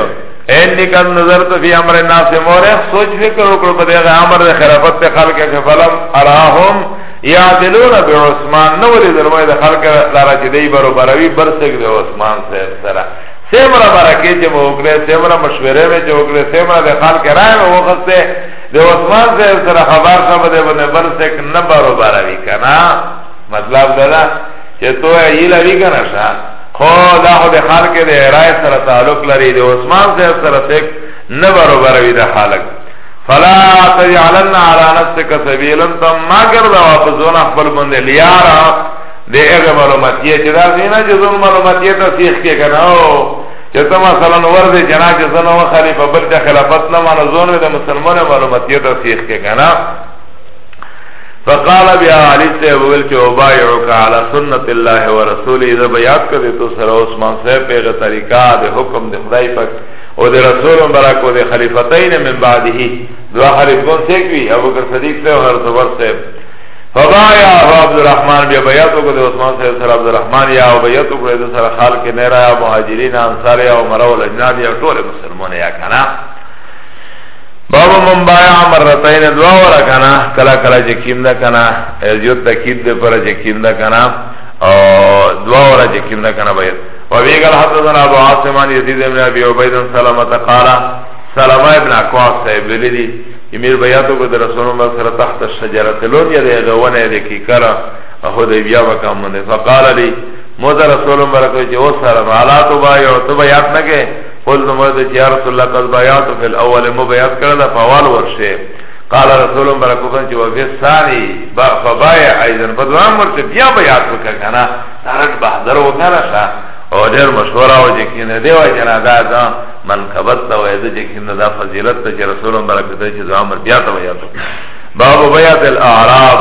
انی کن نظر تو فی امر الناس مورخ سوچ فکر وکړو په دغه امر د خلافت خلک چې فلم اراهم یعدلون بعثمان نو ولې درمه د خلک لاره چې دی برو بروي برسګ د عثمان صاحب سره سیمرا برکه چې وګړه سیمرا مشوره مې چې وګړه سیمرا د خلک راي مې وخته د عثمان صاحب سره خبر شوه باندې باندې برسګ نه برو بروي کنه مطلب دا ده چې تو یې لري کنه شا خو دا خو د خلک د راي سره تعلق لري د عثمان صاحب سره څه نه برو بروي د خلک فلا تجعلن على نفسك سبيلا تما کرده واپس زونا خپل بنده لیارا ده اغه معلوماتیه چه دا سینا چه زون معلوماتیه تا سیخ که کناو چه تا مثلا ورد جنا چه زن و خلیفه بل چه خلافت نمانا زون ده مسلمان معلوماتیه تا سیخ که کنا فقال بیا علی صاحب ویل چه ابایعوک علی سنت الله و رسولی ده بیاد کرده تو سر عثمان صاحب پیغه طریقه ده حکم ده خدای پک او ده رسول مبرک و ده خلیفتین من بعده دوا خلیفون سیکوی ابو بکر صدیق صاحب و حضرت عمر صاحب فبایا هو عبدالرحمن بیا بیعت وکړه د عثمان صاحب سره عبدالرحمن یا او بیعت وکړه د سره خال کې نه را مهاجرین انصار یا عمره ول اجناد یا ټول مسلمان یا کنه باب من بایا مرتين دوا ورا کنه کلا کلا چې کیم نه کنه یو تکید پر چې کیم نه کنه او دوا ورا چې کیم نه کنه بیعت وابي قال حدثنا ابو عاصم عن يزيد بن ابي عبيد سلمة قال سلمة ابن اكواس صاحب لدي يمير بياتو قد رسول الله سر تحت الشجرة لون يده غونه يده كي كرا اهو ده بيا وكامن فقال لي موزا رسول الله برکو چه او سلمة على تبايع تبايعت نکه قلت موزا چه يا رسول الله قد بايعت في الاول مو بيعت کرده فوال ورشه قال رسول الله برکو چه وفي الثاني فبايع ايضا فدوام ورشه بيا بيعت وکا کنا سرټ بهدر وکنه شا او ډیر مشهور او چې کینه دی وای جنا دا دا منقبت ته وای چې کینه دا فضیلت ته چې رسول الله برکت چې دا امر بیا ته وای ته باب بیات الاعراب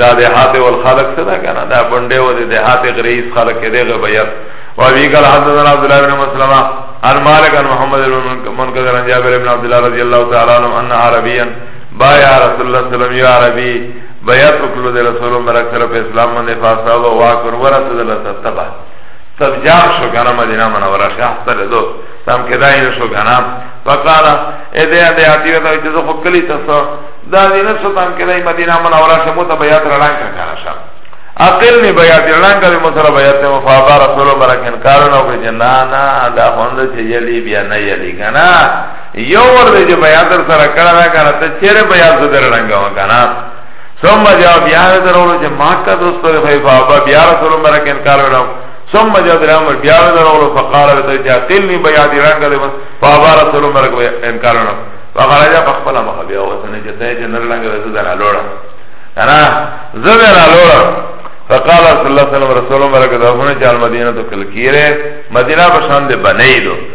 دا د هات او خلق څه دا کنه دا بنده و د هات غریس خلق کې دی بیات و ابي قال حدثنا عبد الله بن مسلمه عن مالك عن محمد بن منكدر عن جابر بن عبد الله رضي الله تعالى عنه ان عربيا بايع رسول الله صلى الله عليه وسلم يا عربي بیعت وکړو د رسول مبارک سره په اسلام باندې فاصابه واکر ورسېدل ته تبع تب جام شو کنه مدینه منوره شه احسن دو تم کدای نه شو کنه فقال اې دې دې اتی وته چې زه خو کلی تاسو دا دې نه شو تم کدای مدینه منوره شه مو ته بیعت رلان کا کنه شه اقل نه بیعت رلان کا مو سره بیعت مو فابا رسول مبارک انکار نه وکړ جنانا دا خوند چې یلی بیا نه یلی کنه یو ور دی چې بیعت در سره کړه دا کنه ته چیرې بیعت زه در ړنګوم کنه ثم جاء بیا در ورو چې ما کا دوست دی خو بابا بیا رسول الله برک انکار وړم ثم جاء در امر بیا در ورو فقال ته چې تل نی بیعت رنګ دی بابا رسول الله برک انکار وړم فقال جاء فقبل ما بیا وسنه چې ته چې نر لنګ زه در لوړم کنه زه در لوړم فقال صلی الله علیه وسلم رسول الله برک دا هونه چې المدینه تو کل کیره مدینه په شان دی بنې دو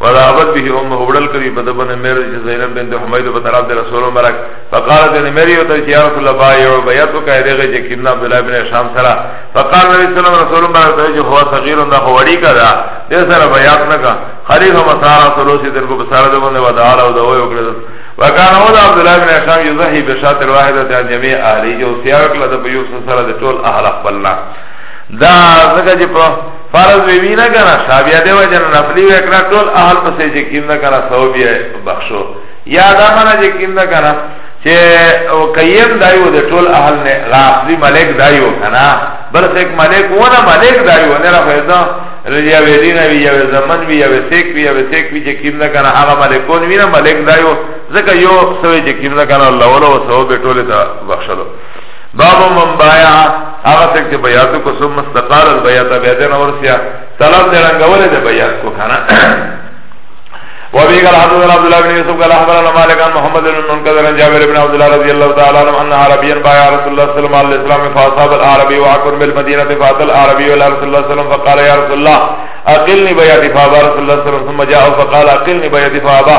وذهبت به امه وړل کوي په دبن مېر چې زینب بنت حمید په طرف د رسول مبارک فقال دې مېر یو ته چې یا رسول الله بایو بیعت وکړه دغه چې کینا عبد الله بن شام سره فقال نبی صلی الله علیه رسول مبارک ته چې هو صغیر نه هو وړي کړه دې سره بیعت نه کا خلیفہ مسارا سلوسی دن کو بسارا دې باندې ودعا او دوی وکړه وکانه هو عبد الله بن شام یزهی بشاتر واحده ته جميع اهلی جو سیاق لده په یوسف سره د ټول اهل خپلنا دا زګه چې په فرض وی وی نه کنه شابیا دی وجه نه نفلی وکړه ټول اهل پسې چې کیم نه کنه سو بیا بخشو یا دا منه چې کیم نه کنه چې او قیم دایو د ټول اهل نه غافلی ملک دایو کنه بل څوک ملک ونه ملک دایو نه را پیدا ریا ویدین وی یا زمن وی یا سیک وی یا سیک وی چې کیم نه کنه هغه ملکون وی نه ملک دایو ځکه یو سوی چې کیم نه کنه الله ولا وسو به ټول ته بخشلو باب من بایا هغه څوک چې بیعت کو ثم استقال البیعت بیا دې نور سیا طلب دې رنگول دې بیعت کو کنه وابي قال حدثنا عبد الله بن يوسف قال اخبرنا مالك عن محمد بن منكدر عن جابر بن عبد الله رضي الله تعالى عنه ان عربيا بايع رسول الله صلى الله عليه وسلم فاصاب العربي وعكر بالمدينه فاتى العربي الى رسول الله صلى الله عليه وسلم فقال يا رسول الله اقلني بيعتي فابا رسول الله صلى الله عليه وسلم ثم جاء فقال اقلني بيعتي فابا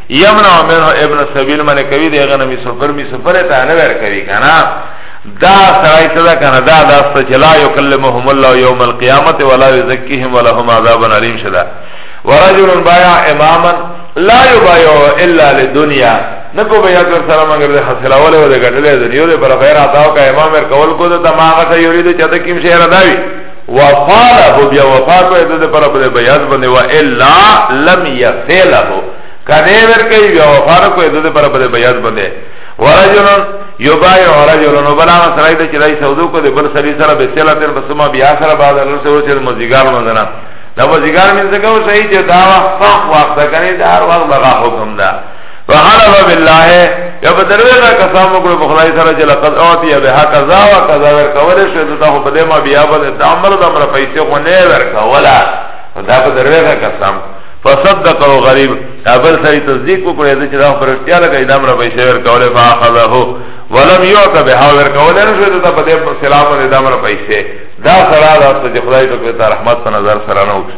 یمنع منه ابن سبیل منه کوي دی غنه می سفر می سفر ته نه ور کوي کنه دا سړی څه ده کنه دا دا څه چې لا یکلمهم الله یوم القیامت ولا یزکیهم ولهم عذاب الیم شدا ورجل بایا اماما لا یبایع الا للدنیا نکو بیا کر سره مگر د حاصل اوله و د غټلې د یو د پر غیر عطاو کا امام ور کول کو د دماغه ته یوري د چته کیم شهر داوی وفاله بیا وفات وې د پر په بیاض باندې وا الا لم يفله کنه ور کوي بیا وفات کوي د پر په بیاض باندې ورجل یبای ورجل نو بلا سره د چرای سودو کو د بل سری سره به سلا تر بسما بیا سره بعد له سره چې مزګار نه نه دا مزګار مې څنګه وسې چې دا وخت وخت کنه دا هر وخت بغا حکم ده فحلف بالله یا په دروي دا قسم وکړو په خدای سره چې لقد اوتی به کذا و کذا ور کولې شو ته خو په دې ما بیا په د عمر د عمر پیسې خو نه ور کولا دا په دروي دا قسم فصدق او غریب ابل سری تصدیق وکړي چې دا پرشتیا لګی دا عمر پیسې ور کولې فاخذه ولم یعت به ور کولې شو ته په دې سلام نه دا عمر پیسې دا سره دا چې خدای په رحمت په نظر سره نه وکړي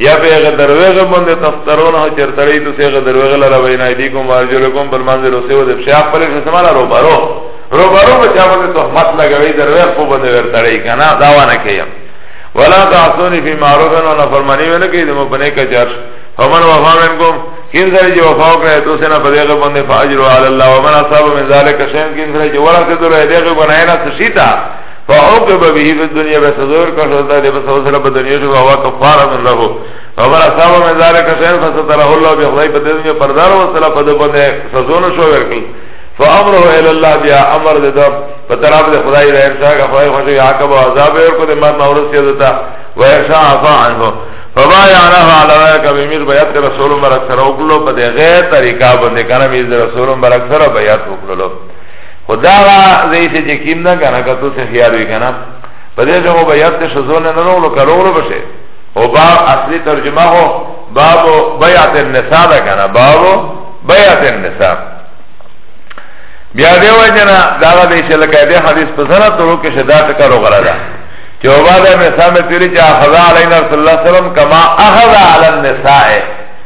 یا په هغه دروغه باندې تفترون هو چرتړی ته هغه دروغه لره وینا دی کوم ارجل کوم بل منځ روسه و د شیا خپل سماله رو بارو رو بارو په چا باندې تهمت لګوي دروغه په باندې ورتړی کنه دا ونه کوي ولا تعصوني في معروف او نافرمانی ونه کوي د مبنه کا جار فمن وفا منکم کین سره جو وفا کړی تو سره په دغه باندې فاجر علی الله ومن اصحاب من ذلک شین کین سره جو ورته دغه ګناه نه سشیتا فعوقب به فی الدنیا به سزور کا شوتا دی بس وسره په دنیا شو هوا کفاره من له خبر اصحاب من ذالک شین فستره الله به خدای په دنیا پردار و سره په دبنه سزون شو ورکل فامره الی الله بیا امر د دب په طرف د خدای رحم شاه خدای خوشی عاقب عذاب ورکو د مرنا ورسې دتا و ارشا عفا عنه فبا یعنه علی ذالک بمیر بیات رسول مبارک سره وکړو په دغه طریقه باندې کنه میر رسول مبارک سره بیات وکړو خدا را زی سے جکیم نا کنا کتو سے خیال وی کنا پا دیش اگو با یاد تیش زون نا رولو کا رولو بشه او با اصلی ترجمه خو بابو بیعت النساء دا کنا بابو بیعت النساء بیا دی وجنا دا غا دیش لکه دی حدیث پسنا تو روکش دا تکر و غلا دا چه او با دا نساء میں تیری چه اخذا علینا رسول اللہ سلام کما اخذا علی النساء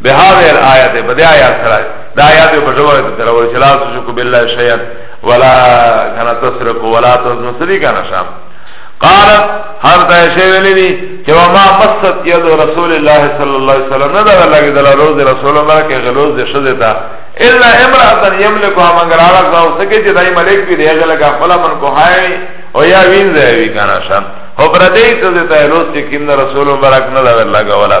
بهذه الآیات په دې آیات سره دا آیات په جواب ته تر ول چلا تشکو بالله شیئا ولا کان تسرق ولا تزن صدیقا نشام قالت هر دا شی ویلی دی چې ما مست ید رسول الله صلی الله علیه وسلم نه دا لګی د روز رسول الله کې غلوز د شذ ته الا امراه یملک مگر هغه ځاو سکه چې دای ملک دی هغه لګا خپل من کو هاي او یا وین ځای وی کنه شام او پر دې ته ته لوس چې کیند رسول مبارک نه لګا ولا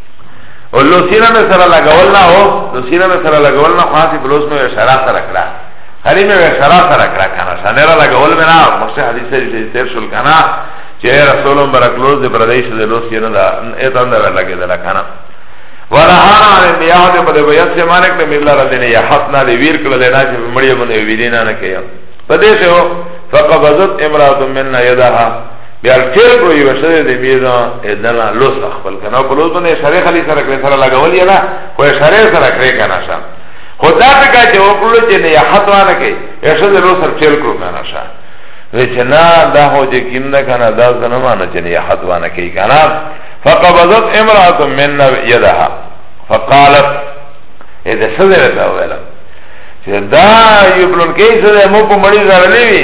او لوسینا مې سره لګول نه هو لوسینا مې سره لګول نه خاصه بلوز مې اشاره سره کړه خلی مې اشاره سره کړه کنه سنره لګول مې نه مخه حدیث دې تیر شول کنه چې رسول الله برک لوز دې پردیش دې لوسینا دا اته اندر لګیدل کنه ورهانا عن البياض په دې بیان چې مالک ته مبلا را دینه یا حتنا دې ویر کړل نه چې مړی باندې ویرینا نه کیا په دې شه فقبضت امراه مننا يدها بیا ټیل پرو یو شری د میزا ادنا لوس خپل کنه په لوس باندې اشاره خلی سره کړی سره لګول یلا خو اشاره سره کړی کنه شا خدا ته کا چې وکړو چې نه یحت وانه کې اشاره د لوس سره ټیل کړو کنه شا وچ نه دا هو چې کیم نه کنه دا زنه معنی چې نه یحت وانه کې کنه فقبضت امراه من يدها فقالت اذا سذرت اولا چې دا یو بلون کې سره مو په مړی زړلې وی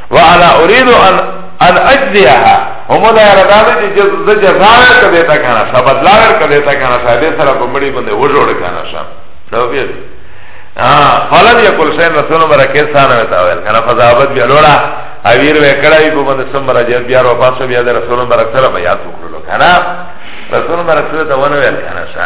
وانا اريد ان ان اجزيها هم دا اراده دي چې د جزا ورکړه دیتا کنه شا بدل ورکړه دیتا کنه شا دې سره په مړي باندې وجوړ کنه شا نو بیا فلم یکل شین رسول مرکه سانه وتا ویل کنه فزابت بیا لوړه اویر وکړای په باندې سم راځي بیا رو پاسو بیا د رسول مرکه سره بیا تو کړلو کنه رسول مرکه ته ونه ویل کنه شا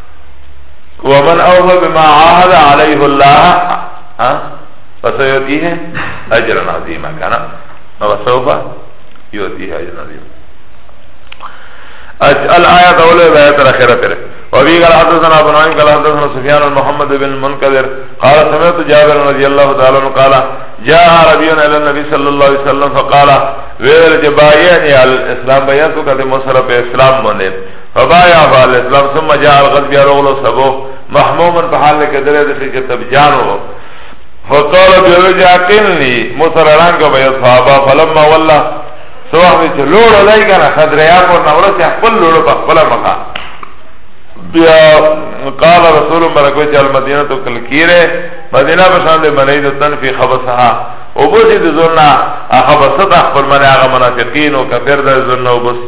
ومن اوفا بما عاهد علیه اللہ فسیوتیه اجر نظیمه کنا وسوفا یوتیه اجر نظیمه اجعل آیت اولی بیت رخیره تره وفي قال حدثنا ابن عين قال حدثنا سفيان محمد بن المنكدر قال سمعت جابر رضي الله تعالى عنه قال جاء عربي الى النبي صلى الله عليه وسلم فقال ويل جبايعني على الاسلام بيانتك دي مصر باسلام بنده فبایا فالاسلام ثم جاء الغد بیا رغلو سبو محمومن په حال کې درې د شي تب جانو فقال بيرجع قلني مسرران کو بيو صحابه فلما والله سواه وی چې لوړ لای کنه خدریا کو نو ورته خپل لوړ په خپل مخه بیا قال رسول مرکو چې المدینه تو کل کیره مدینه په شان د منید تن فی خبسها او بوزي د زنا خبسه د خپل منه هغه منافقین او کفر د زنا او بوزي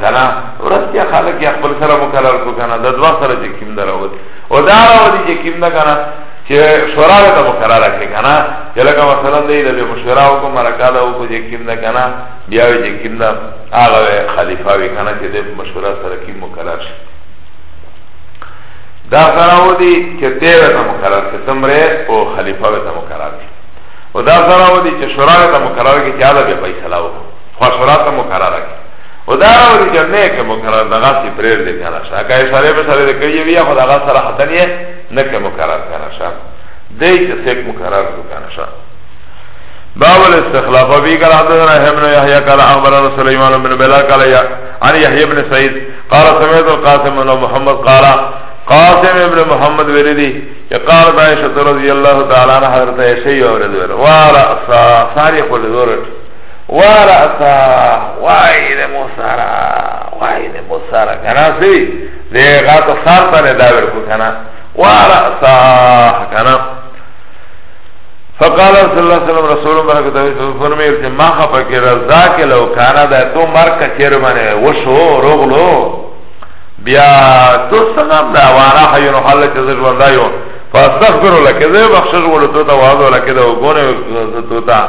کنا ورسیا خلق یا خپل سره مقرر کو کنا د دوا سره چې کیم دراوت او دا راوتی چې کیم دا کنا چې شورا ته مقرر کړي کنا چې لکه مثلا دی د مشورا او کوم مرکاله او کو چې کیم دا کنا بیا وی چې کیم دا هغه خلیفہ وی کنا چې د مشورا سره کیم مقرر شي دا سره ودی چې تیر ته مقرر کړي سمره او خلیفہ ته مقرر کړي او دا سره ودی چې شورا ته مقرر کړي چې هغه به فیصله وکړي خواصورات مکرره که و دا راوری جا نیک مکرر دا غاسی پریر دی کنه شا اکا اشاره بساره دی کئی بیا خود آغا سره حتن یه نک مکرر کنه شا دی چه سیک مکرر دو کنه شا باب الاستخلاف وبي قال حدثنا يحيى بن يحيى قال اخبرنا سليمان بن بلال قال عن يحيى بن سعيد قال سمعت القاسم بن محمد قال قاسم ابن محمد وردی کہ قال عائشہ رضی اللہ تعالی عنہ حضرت عائشہ یورد ور وارا ساری خلدورت ورسا وای ده موسارا وای ده موسارا کنا سی ده غاتا سارتا نه داور کو کنا ورسا کنا فقال رسول الله صلی الله علیه وسلم برکت او تو فرمایل چې ما خپه کې رضا کې لو کانا ده تو مرکه چیر باندې وشو روغلو بیا تو څنګه دا واره حیون حل چې زړه وندایو فاستغفر لك ذي بخشش ولتو تا وعد ولك ذو غونه تو تا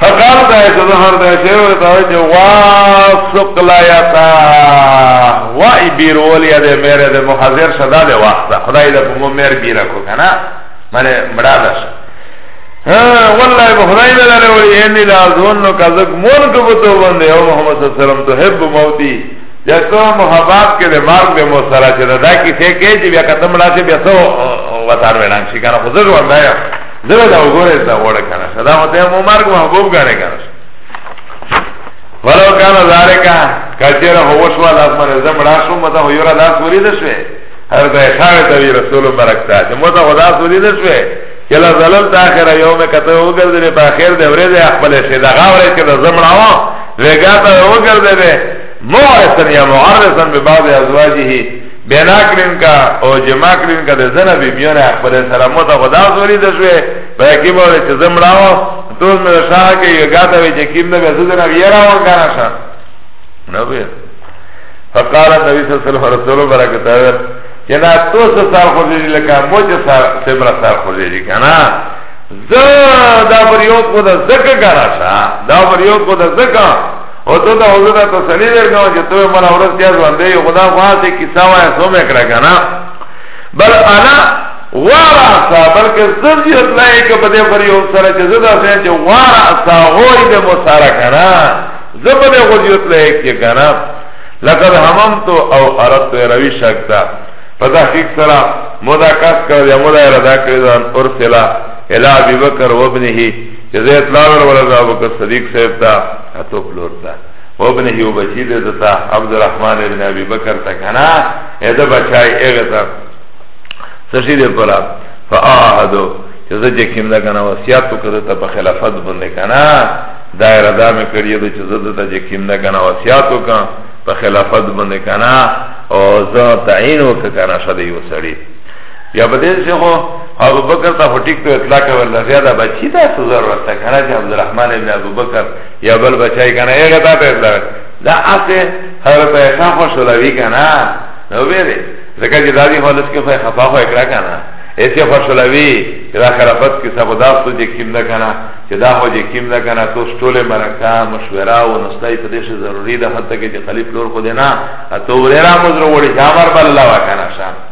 فقال دا چې زه هر دا چې ورته وای چې واسق لا یتا وای بیرول یا دې مېره دې محاضر صدا دې واسطه خدای دې په مېر بیره کو کنه مله مړه ده والله په خدای دې لاله وای ان لا ظن کذب مون کو بتو باندې او محمد صلی الله علیه وسلم ته حب موتی جسو محبت کې دې مارګ دې مو سره چې دا کیسه کې چې بیا قدم لا چې بیا سو وتار وړاندې کنه خو زه ورته زبه دا وګوره دا وړه کنه صدا مته مو مرګ محبوب غره کنه ولو کان ذالک کچره هو شو لاس مر زم را شو مته هو یرا لاس وری د شوی هر دا خاوه ته رسول مبارک تا چې مته خدا سوری د شوی کلا زلل تا اخر یوم کته وګرځره په اخر د ورځې خپل شه دا غاوره کې د زم راو وګاته وګرځره مورثا یا معرثا ببعض ازواجه بینا کرن کا او جمع کرن کا ده زن بی بیان اخبر سلامو تا خدا زوری دشوی پا یکی باوری چه زم راو توز می دشاہ که یو گاتا بی چه کم ده بی زدن بی راو کانا شا نبی فقال نبی صلی اللہ علیہ وسلم رسول برکتا ور چه نا تو سا سار خوزیجی لکا مو چه سمرا سار خوزیجی کانا زه دا بر یو کو دا زکه کرا شا دا بر یو کو دا زکه او تو دا حضور دا تسلی در کنو چه توی ملا ورس کیا زوانده یو خدا خواسی کسا وایا سو مکرا کنا بل انا وارا اصا بلکه زد یت لائے که بده پر یو سره چه زد اصین چه وارا اصا غوی ده مسارا کنا زد بده غد یت لائے که کنا لقد هممتو او اردتو روی شکتا پتا خیق سرا مودا کس کرد یا مودا اردا کردن ارسلا الى ابی بکر و ابنهی چه زیت لاور ورد ابو بکر صدیق صاحب تا اتو پلور تا وابن هیو بچی ده دتا عبدالرحمن ابن ابی بکر تا کنا ایده بچای ایغه تا سشی ده پلا فآهدو چه زه جکیم ده کنا وسیعت تو کده تا پا خلافت بنده کنا دائره دامه کریه دو چه زه ده تا جکیم ده کنا وسیعت تو کن پا خلافت بنده کنا او زه تعین وکا کنا شده یو سڑی یا په دې څه خو ابو بکر ته هټیک ته اطلاق ورل زیاده بچی دا څه ضرورت ده کنه چې عبدالرحمن ابن ابو بکر یا بل بچای کنه هغه ته ته اطلاق دا اسه حضرت عائشہ خو شلوی کنه نو ویری ځکه چې دادی حالت کې فای خفا خو اکرا کنه ایسه خو شلوی دا خلافت کې سب دا څه چې کیم نه کنه چې دا هو چې کیم نه کنه تو ټوله مرکه مشوره او نصای په دې څه ضروری ده حتی کې خلیفہ لور خو دینا ته ورې را مزر وړي جامر بل لا وکنه شام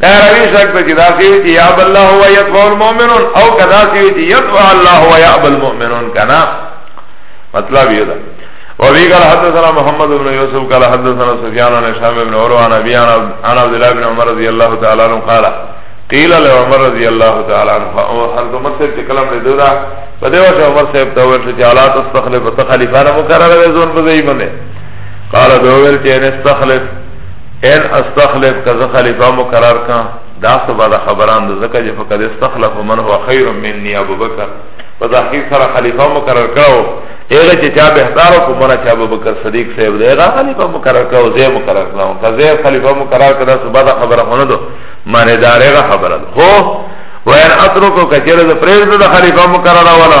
ناروی شک پکی داسی وی چی یعب اللہ و یطبع المؤمنون او کداسی وی چی یطبع اللہ و یعب المؤمنون کنا مطلب یہ دا وابی قال حدثنا محمد بن یوسف قال حدثنا سفیان عن شام بن عروہ عن ابی عن عبداللہ بن عمر رضی اللہ تعالی عنہ قال قیل لعمر رضی اللہ تعالی عنہ حضرت عمر صاحب چی کلم ردو دا بدیو شا عمر صاحب تاویل شا چی علا تستخلف تخلیفانا مکرر ویزون بزیبنه قال دویل چی ان استخلف ان استخلف که زه خلیفه مقرر کم دا سبا دا خبران دا زکا جه فقد استخلف من هو خیر منی ابو بکر پا تحقیق سر خلیفه مقرر کرو ایغه چه چا بهتارو کو منا چا ابو بکر صدیق صاحب دا ایغه خلیفه مقرر کرو زی مقرر کرو که زی خلیفه مقرر کرو سبا دا خبر خونه دو معنی داره غا خبر دو خو وین اترکو کچیر دا پریز دا خلیفه مقرر ولا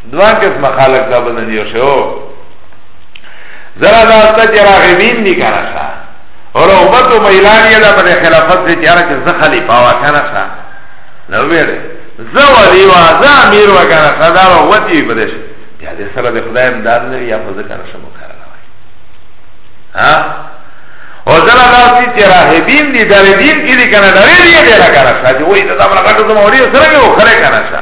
دوان قسم خلق دا بدن یو شو ذرا دا ستا چه راغبین دی کانا شا اور امت و میلانی دا پر خلافت سے چارا چه زخ خلیفہ وا کانا شا نو بیره زه ولی وا زه امیر وا کانا شا دا رو وطی بی بدش بیا دی سر دی خدای امداد نوی یا فضل کانا شا مکارا نوائی ها او زنا داسی چه راهبین دی داردین کی دی کانا نوی دی دیرا کانا شا چه وی دا دا منا غٹو زمان وری سرنگی و خره کانا شا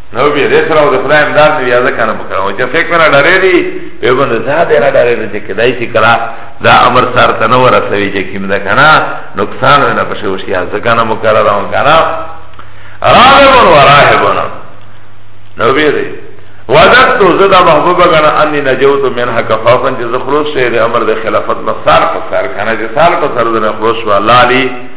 نو بیا دې سره د خدای امداد نه یاد کنه مکر او چې فکر نه ډارې دي په باندې زاد نه ډارې دي چې کدای شي کرا دا امر سر ته نو رسوي چې کیم ده کنه نقصان نه پښه وشي از کنه مکر راو کنه راغبون وراهبون نو بیا دې وجدت زدا محبوبه کنه انی نجوت منها کفافا چې زخروش شه د امر د خلافت نه سر په سر کنه چې سر په سر د خروش والا علی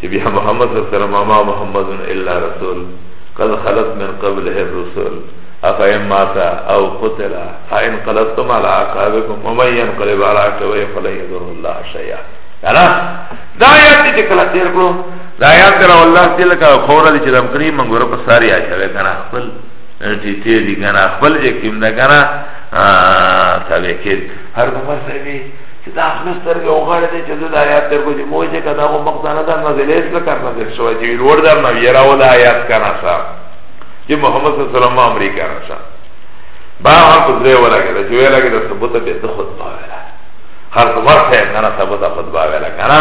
چه بیا محمد صلی اللہ علیہ وسلم ما محمد الا رسول قد خلط من قبله الرسول افا ام ماتا او قتلا فا ان قلطتم على عقابكم ومن ينقلب على عقابه فلا يدر الله شيئا یانا دا آیات دی چکلا تیر کرو دا آیات کرا والله تی لکا خورا دی چه دم کری من گورا پا ساری آشاوه کنا خفل تی تی دی کنا خفل جه کم دا کنا تابع کر هر دمار صاحبی دا خپل سترګې وغړې دي چې زه دا آیات درکو چې موږ چې کدا غو مقصد دا نازل ایس له کار نازل شوی چې ورور در نه یرا و دا آیات کنا صاحب چې محمد صلی الله علیه وسلم امریکا را صاحب با هم پزره ولا کړه چې ویلا کې د ثبوت به د خطبه ویلا هر څومره ته نه ثبوت خطبه ویلا کنه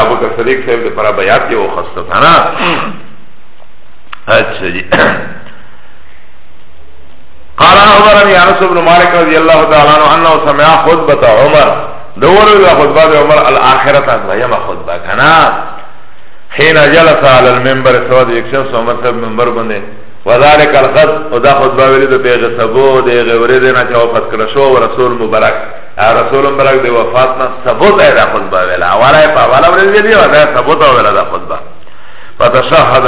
ابو بکر صدیق صاحب پر بیات یو خاصه کنه اچھا جی قال اخبرني انس بن مالك رضي الله تعالى عنه انه سمع خطبه عمر دور الى خطبه عمر الاخره اخريما خطبه كان حين جلس على المنبر سواد يكشن سومت المنبر بنده وذلك الخط ودا خطبه ولي ده بيغه سبو ده غوري ده نه چا وفات کړ شو رسول مبارک رسول مبارک ده وفات نه سبو ده ده خطبه ولا اوله په اوله ورځ دي ولا سبو ده ولا ده خطبه فتشهد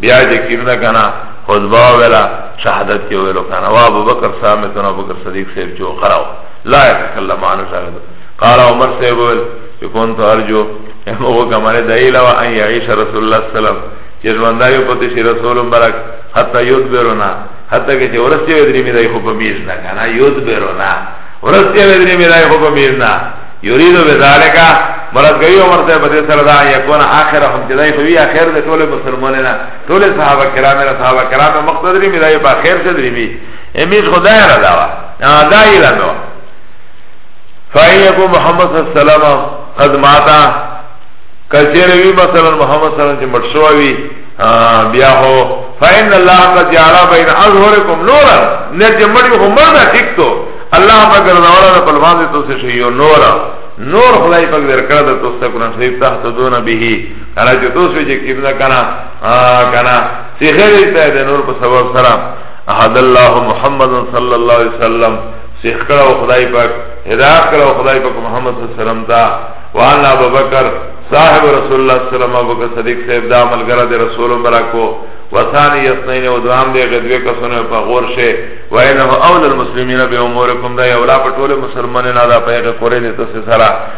بیا دې کینه کنه خطبه ویلا شهادت کې ویلو کنه وا ابو بکر صامت او ابو بکر صدیق صاحب جو قراو لا يتكلم عن شهادت قال عمر صاحب ویل يكون ترجو هو کمال دایل و ان يعيش رسول الله صلی الله علیه وسلم چې ژوند یو پته شي رسول مبارک حتا یود بیرونه حتا کې چې ورسته ودرې مې دای خو په میز نه کنه یود بیرونه ورسته ودرې مې دای خو په میز نه یرید بذالک مراد کوي عمر صاحب دې سره دا یکونه اخر هم چې دای خو وی اخر د ټول مسلمانانو طول صحابه کرام را صحابه کرام مقتدری می دای با خیر شدری می امیز خدای را داوا دای را نو فایکو محمد صلی الله علیه وسلم قد ماتا کچیر وی مثلا محمد صلی الله علیه وسلم مرشو وی بیا هو فإن الله قد جعل بين أظهركم نورا نرجع مڑی خو مرنا ٹک تو اللہ پاک رضاوالا دا پلوان دے تو سے شیو نورا نور خدای پاک در کرده تو سکران شریف تحت دون بهی کنا چه تو سوی چه کم دا کنا کنا سیخه دیتا ہے نور پا سبب سرا احد اللہ محمد صلی اللہ علیہ وسلم سیخ کرا و خدای پاک هدایت کرا و خدای پاک محمد صلی اللہ علیہ وسلم تا وانا ابو بکر صاحب رسول اللہ صلی اللہ علیہ وسلم ابو بکر صدیق صاحب دا عمل گرد رسول براکو وثانی یسنین و دوام دی غدوی کسونه پا غور شه و اینه اول المسلمین بی امورکم دا یولا پا طول مسلمانینا دا پیغ قرین تسی سرا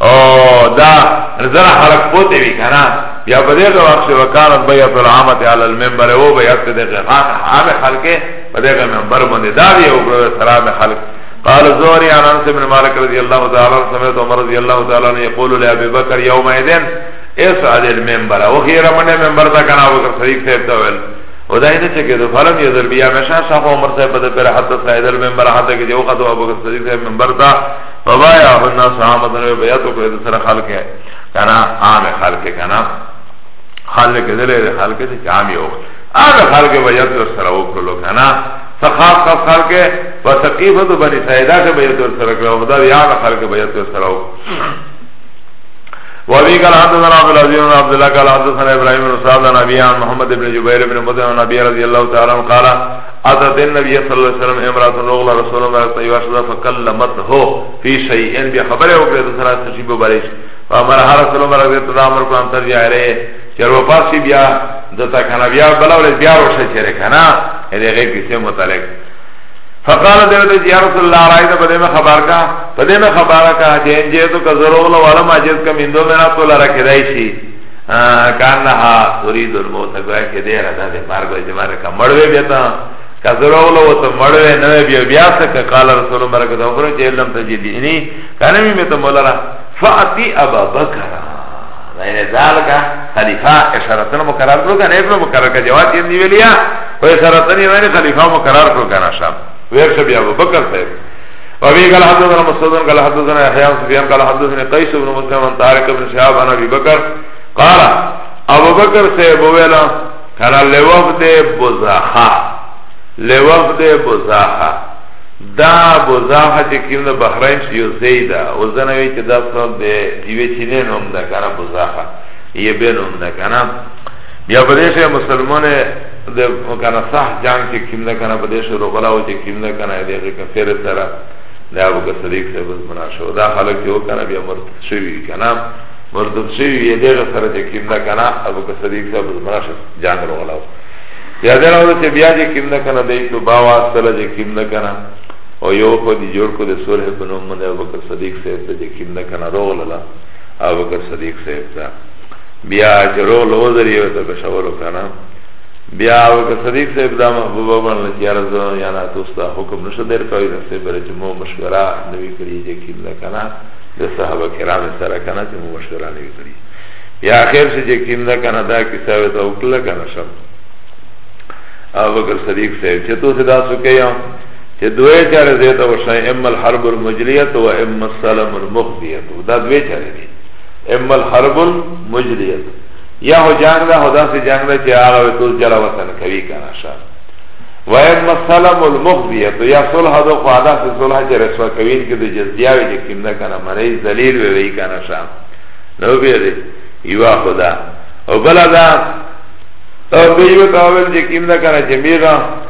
او دا زرا حرک پوتے وی کنا یا بدیر دا وقت وکانت بیعت العامت علی المنبر او بیعت دے غیخان حام خلق بدے غی منبر بندے دا بی او گروہ سرام خلق قال زوری عن انس بن مالک رضی اللہ تعالی سمیت عمر رضی اللہ تعالی نے یقول لے ابی بکر یوم ایدن اس عدی المنبر او خیر من منبر دا کنا بکر صدیق صاحب تاویل و دا اینه چکه دو فلم یذر بیا مشان صاحب عمر صاحب بدے پر حتی سائد المنبر حتی کہ جو قدو ابو صدیق صاحب منبر دا فبايعه الناس عامة وبيعته كده سر خلق كان عام خلق كان خلق دلې خلق چې عام یو هغه خلق بيعته سر وکړو كان سخاف خاص خلق وسقيفه بني سعيده ته بيعته سر کړو دا یا خلق بيعته سر وکړو وابي قال حدثنا عبد العزيز بن عبد الله قال حدثنا ابراهيم بن سعد عن ابي عن محمد بن جبير بن مطعم عن ابي رضي الله تعالى عنه قال اتت النبی صلی الله علیه وسلم امرات نغل رسول الله صلی الله علیه وسلم فکلمت هو فی شیئن بیا خبره وکړه د سره سشی به بریش فامر هر رسول الله رضی الله عنه قرآن تر جاره چر وپاسی بیا دتا کنه بیا بلاول بیا روشه چره کنه دې غیر کیسه متعلق فقال دیوته یا رسول الله راید په دې ما خبر کا په دې ما خبر کا چې انجه تو کزرو ولا ما جز کم اندو مینا تو لرا کدای شي کانها تريد الموت گویا که دیر ادا ده مرگ و جمار که مروی بیتا که ضرولو و تو مروی نوی بیا بیا سکا قال رسول مرگ ده برو چه علم تجیدی اینی کانمی میتا مولا را فاتی ابا بکرا یعنی ذالکا خلیفہ اشارتن مقرار کرو کن ایفلو مقرار کا جواب تیم دیوی لیا و اشارتن یعنی خلیفہ مقرار کرو کن اشارت ویرش بیا ابو بکر صاحب وابي قال حدثنا مسعود قال حدثنا يحيى بن سفيان قال حدثنا قيس بن مسلم عن طارق بن شهاب عن ابي بكر قال ابو بكر سے بولا قال لوفد بزاخا لوفد بزاخا دا بزاخا چې کوم د بحرین شي یو زیدا او زنوي چې دا څو د دیوې چینه نوم ده کنه بزاخا یې به نوم ده کنه بیا په دې شی مسلمانه د کنه صح جنگ چې کیم ده کنه په دې شی روغلاو چې کیم ده کنه دې کفر سره دا ابو بکر صدیق سره بس مناشو دا خلک یو کنه بیا مرتد شوی کنه مرتد شوی یې دې سره چې کیم ده کنه ابو بکر صدیق سره بس مناشو جنگ روغلاو بیا دا راوړل چې بیا چې کیم ده کنه دې تو باوا سره چې کیم ده کنه او یو په دې جوړ کو د سورہ په نوم باندې ابو بکر صدیق سره چې کیم ده کنه روغلاله ابو بکر صدیق سره بیا چې رول وزر یو ته پېښور وکړه بیا وک صدیق صاحب دا محبوب باندې چې عرض یا نه تاسو ته حکم نشه در کوي د سه بر چې مو مشوره نوي کړی چې کیم نه کنه د صحابه کرام سره کنه چې مو مشوره نوي کړی بیا اخر چې کیم نه کنه دا کیسه وته وکړه کنه شم او بکر صدیق صاحب چې تاسو دا څه کوي Če dve čare zeta vaša Emma al-harbu al-mujliyat Wa emma al-salam al-muhbiyat Da dve čare zeta اما الحرب المجریت یا هو جنگ دا هو داسی جنگ دا چه آغا وی توز جلا وطن کوی کانا شا و اما سلم المخزیت یا صلح دو خوادا سی صلح چه رسوا کوین که دو جزدیاوی چه کم دا کانا منی زلیل وی وی کانا شا نو بیده یوا خدا او بلا دا او بیو تاویل چه کم دا کانا چه میغا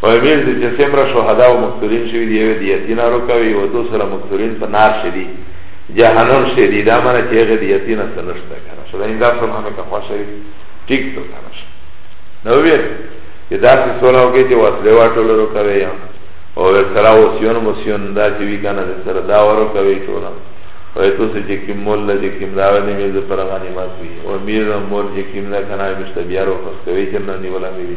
په امیر دی چې سمره شهدا او مقتولین شوی دی یو دیتی نه روکوي او دو سره مقتولین په نار شدی جهنم شدی دا معنی چې هغه دیتی نه سنشته کنه شو دا انده سره معنی که خواه شریف ټیک تو کنه شو نو ویل چې دا څه سوله وکړي چې وسله واټول روکوي یا او ور سره وسیون مسیون دا چې وی کنه سره دا ورو کوي ټول او تو سه چې کوم مول لږ کوم دا ونی مې زه پر غنیمت وی او میر مور چې کوم دا کنه مشته بیا ورو کوي چې نن نیولا مې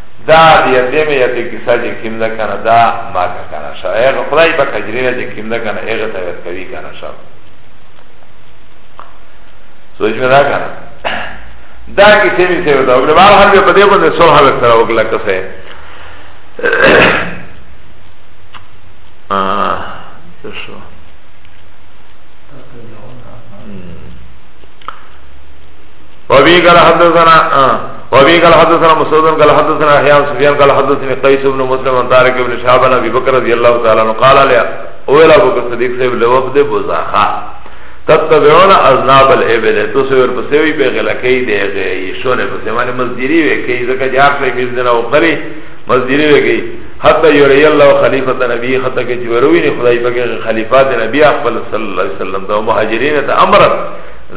دا دیا دیم یا دی کسا جه کم ده کنه دا ما که کنه شا ایغ خدای پا کجرین جه کم ده کنه ایغ تاویت کوی کنه شا سوچ می دا کنه دا کسی می سیو دا وگلی بار حال بیا پا دی بنده صلح بکتر وگلا کسی آه شو وبي قال حدثنا آه وابي قال حدثنا مسعود قال حدثنا احيان سفيان قال حدثني قيس بن مسلم عن طارق بن شهاب عن ابي بكر رضي الله تعالى عنه قال لي اول ابو بكر الصديق صاحب لوفد بزاخا تتبعون اذناب الابل تو سور پسوی په غلکی دی غی شونه پس معنی مزدیری وی کی زکه جار په میز نه او قری مزدیری وی کی حتی یری الله خلیفۃ نبی خطا کې جوړوی نه خدای پاک خلیفہ د نبی خپل صلی الله علیه وسلم د مهاجرین ته امر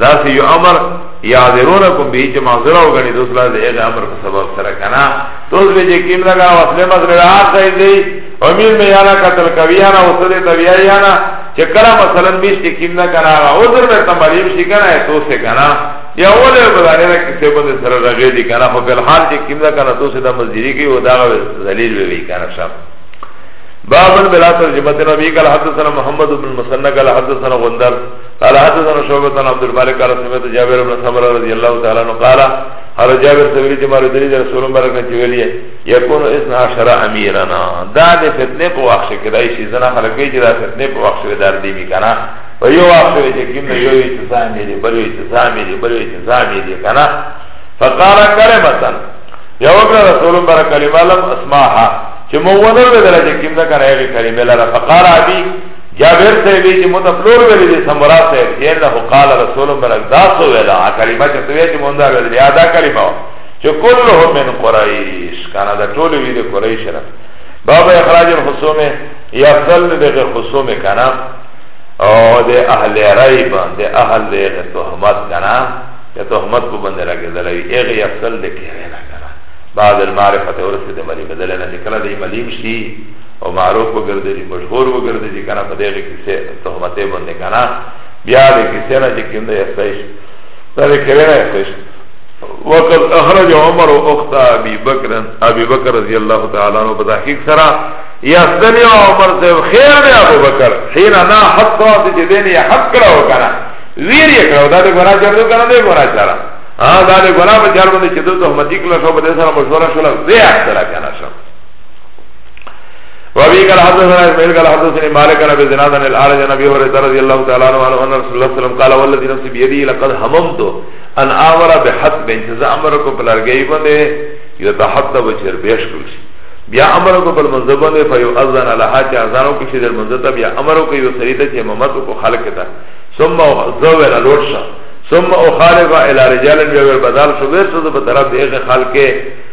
داسې یو امر یعذرونکم به چې معذره وګڼي دوس لا دې هغه امر په سبب سره کنه دوس به چې کیم لگا وصله مزره راځي دی امیر مې یانا قتل کوي یانا وصله تویا یانا چې کله مثلا بیش کې کیم نه کنه او در به تمریم شي کنه تو سه کنه یا وله بدانه نه کیسه باندې سره راغې دي کنه خو په حال چې کیم نه کنه تو سه د مزدیری کې ودا ذلیل وی کنه شپ بابن بلا ترجمه نبی قال حدثنا محمد بن مسنن قال حدثنا غندر قال حدثنا شعبة بن عبد الملك قال سمعت جابر بن سمرة رضي الله تعالى عنه قال هر جابر سویلی چې مارو دلی رسول مبارک نه چویلی یکون اسنا عشر امیرنا دا د فتنه په وخت کې دای شي زنا خلګي چې دا فتنه په وخت کې دار دی می کنه و یو وخت چې کوم یو یې څام دی بل یې څام دی بل یې څام دی کنه فقال کرمتا یو کړ رسول مبارک کلمه لم اسمعها چې مو ونه درجه کوم دا کنه یې کلمه لره فقال ابي جابر صاحب چې متفلور ویلي دي سمرا صاحب چې انه قال رسول برک دا سو ویلا کلمه چې توی چې مونږ ویل یا دا کلمه چې کله من قریش کنه دا ټول وی دي قریش را باب اخراج الخصوم یفضل دغه خصوم کنه او د اهل ریب د اهل دغه تهمت کنه یا تهمت کو بند لګی دلای ایغه یفضل دکې نه کنه بعد المعرفه ورسې د مری بدل نه کړه د ملیم شي او معروف وګرځي مشهور وګرځي کنه په دې کې کیسه تهمته باندې کنه بیا دې کیسه نه چې کیند یې سایش دا دې کړه نه سایش وقد اخرج عمر اخت ابي بکر ابي بکر رضی الله تعالی عنہ په تحقیق سره یستنی عمر سے خیر دے ابو بکر حين نا حتا چې دین یې حق کړه وکړه ویر یې کړه دا دې ګنا چرته کنه دې ګنا چرته ها دا دې ګنا په چار باندې چې دوه تهمت کړه شو په دې سره مشوره شول زه اکثر کنه شم وابي قال حدثنا اسماعيل قال حدثني مالك عن ابي زناد عن الاعرج عن ابي هريره رضي الله تعالى عنه ان رسول الله صلى الله عليه وسلم قال والذي نفسي بيده لقد هممت ان امر بحد بنت زعمر کو بلرګي باندې يتحدث بشر بيش کړی بیا امر کو بل منځ باندې فيو اذن لها چې اذان کو شي در منځ ته بیا امر کو یو سړی ته چې محمد کو خلق ته ثم زوال لوټشه ثم اخالف الى رجال بیا بدل شو ورته په طرف دغه خلق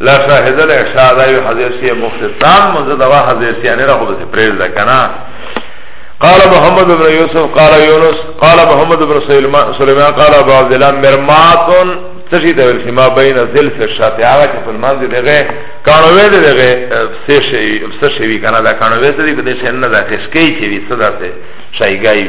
لا شاهد العشاء دا یو حدیث یې مختصر مونږ دا واه حدیث یې نه راغو چې پریز دا کنه قال محمد بن يوسف قال يونس قال محمد بن سليمان قال ابو عبد الله مرمات تشي ده ورشي ما بين ذل في الشاتي هغه چې په منځ دغه کانوې دغه سه شي سه شي کنه دا کانوې دې په دې شنه دا خسکې چې وي صدا ته شایګای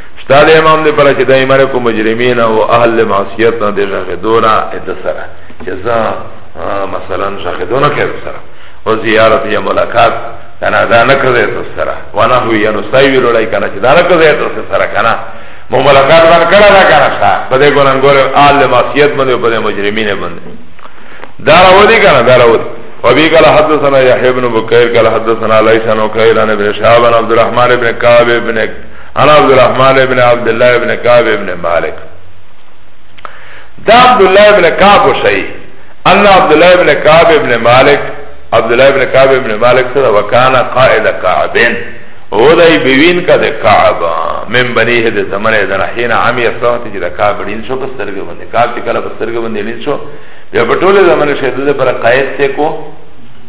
شتا ده امام ده پرا چه ده امره کو مجرمین و اهل معصیت نا ده جاغدونا اده سرا چه زا مثلا جاغدونا که ده سرا و زیارت یا ملاقات کنا ده نکده ده سرا و نحوی یا نستایوی روڑای کنا چه ده نکده ده سرا کنا مو ملاقات بان کنا ده کنا شا پده گنان گور اهل معصیت بنده و پده مجرمین بنده دارا ودی کنا دارا ودی وبي قال حدثنا يحيى بن بكير قال حدثنا ليس عن كيران بن شهاب عن عبد الرحمن بن كعب بن انا عبد الرحمن ابن عبد الله ابن کعب ابن مالک دا عبد الله ابن کعب شئی ان عبد الله ابن کعب ابن مالک عبد الله ابن کعب ابن مالک سره وکانا قائد کعبن او دای بوین کا ده کعب من بنیه ده زمانه ده حين عام یسلام تی ده کعب دین شو بس سرګ باندې کعب چې کله بس سرګ باندې دین شو بیا په ټوله زمانه شه ده پر قائد ته کو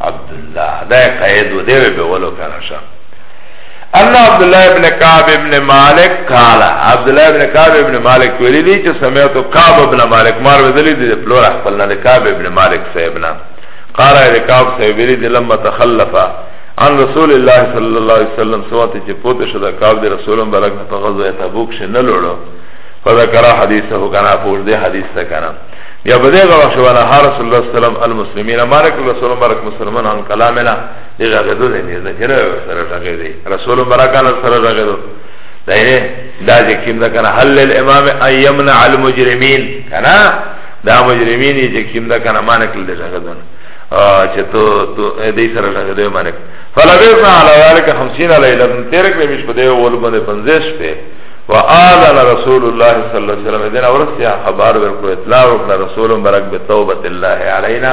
عبد الله ده قائد و ده به ولو کنه شه ان عبداللہ ابن قاب ابن مالک قالا عبداللہ ابن قاب ابن مالک ویلی دی چه سمیتو قاب ابن مالک مار ویدلی دی پلور اخفلنا دی قاب ابن مالک صحبنا قالا دی قاب صحب ویلی دی لما تخلفا عن رسول الله صلی اللہ علیہ وسلم سواتی چه پوت شده قاب دی رسول برک پا غزوه تبوک شه نلوڑو فذکرا حدیثه کنا پوش دی حدیث تا کنا یا بدیغ وقت شوانا ها رسول اللہ صلی اللہ علیہ وسلم المسلمین مالک رسول برک مسلمان عن کلامنا دی غږه دو دی نه کنه سره غږه دی رسول برکان سره غږه دو دا نه دا چې کیم دا کنه حل الامام ايمنع المجرمين کنه دا مجرمین چې کیم دا کنه مان کړل دی غږه دو چې تو تو دې سره غږه دی مان فلبسنا على ذلك 50 ليله تیر کړې مش په دې ول باندې 50 په وآذن رسول الله صلى الله عليه وسلم دین اورسیا خبر ورکړ اطلاع ورکړ رسول برک به توبه الله علينا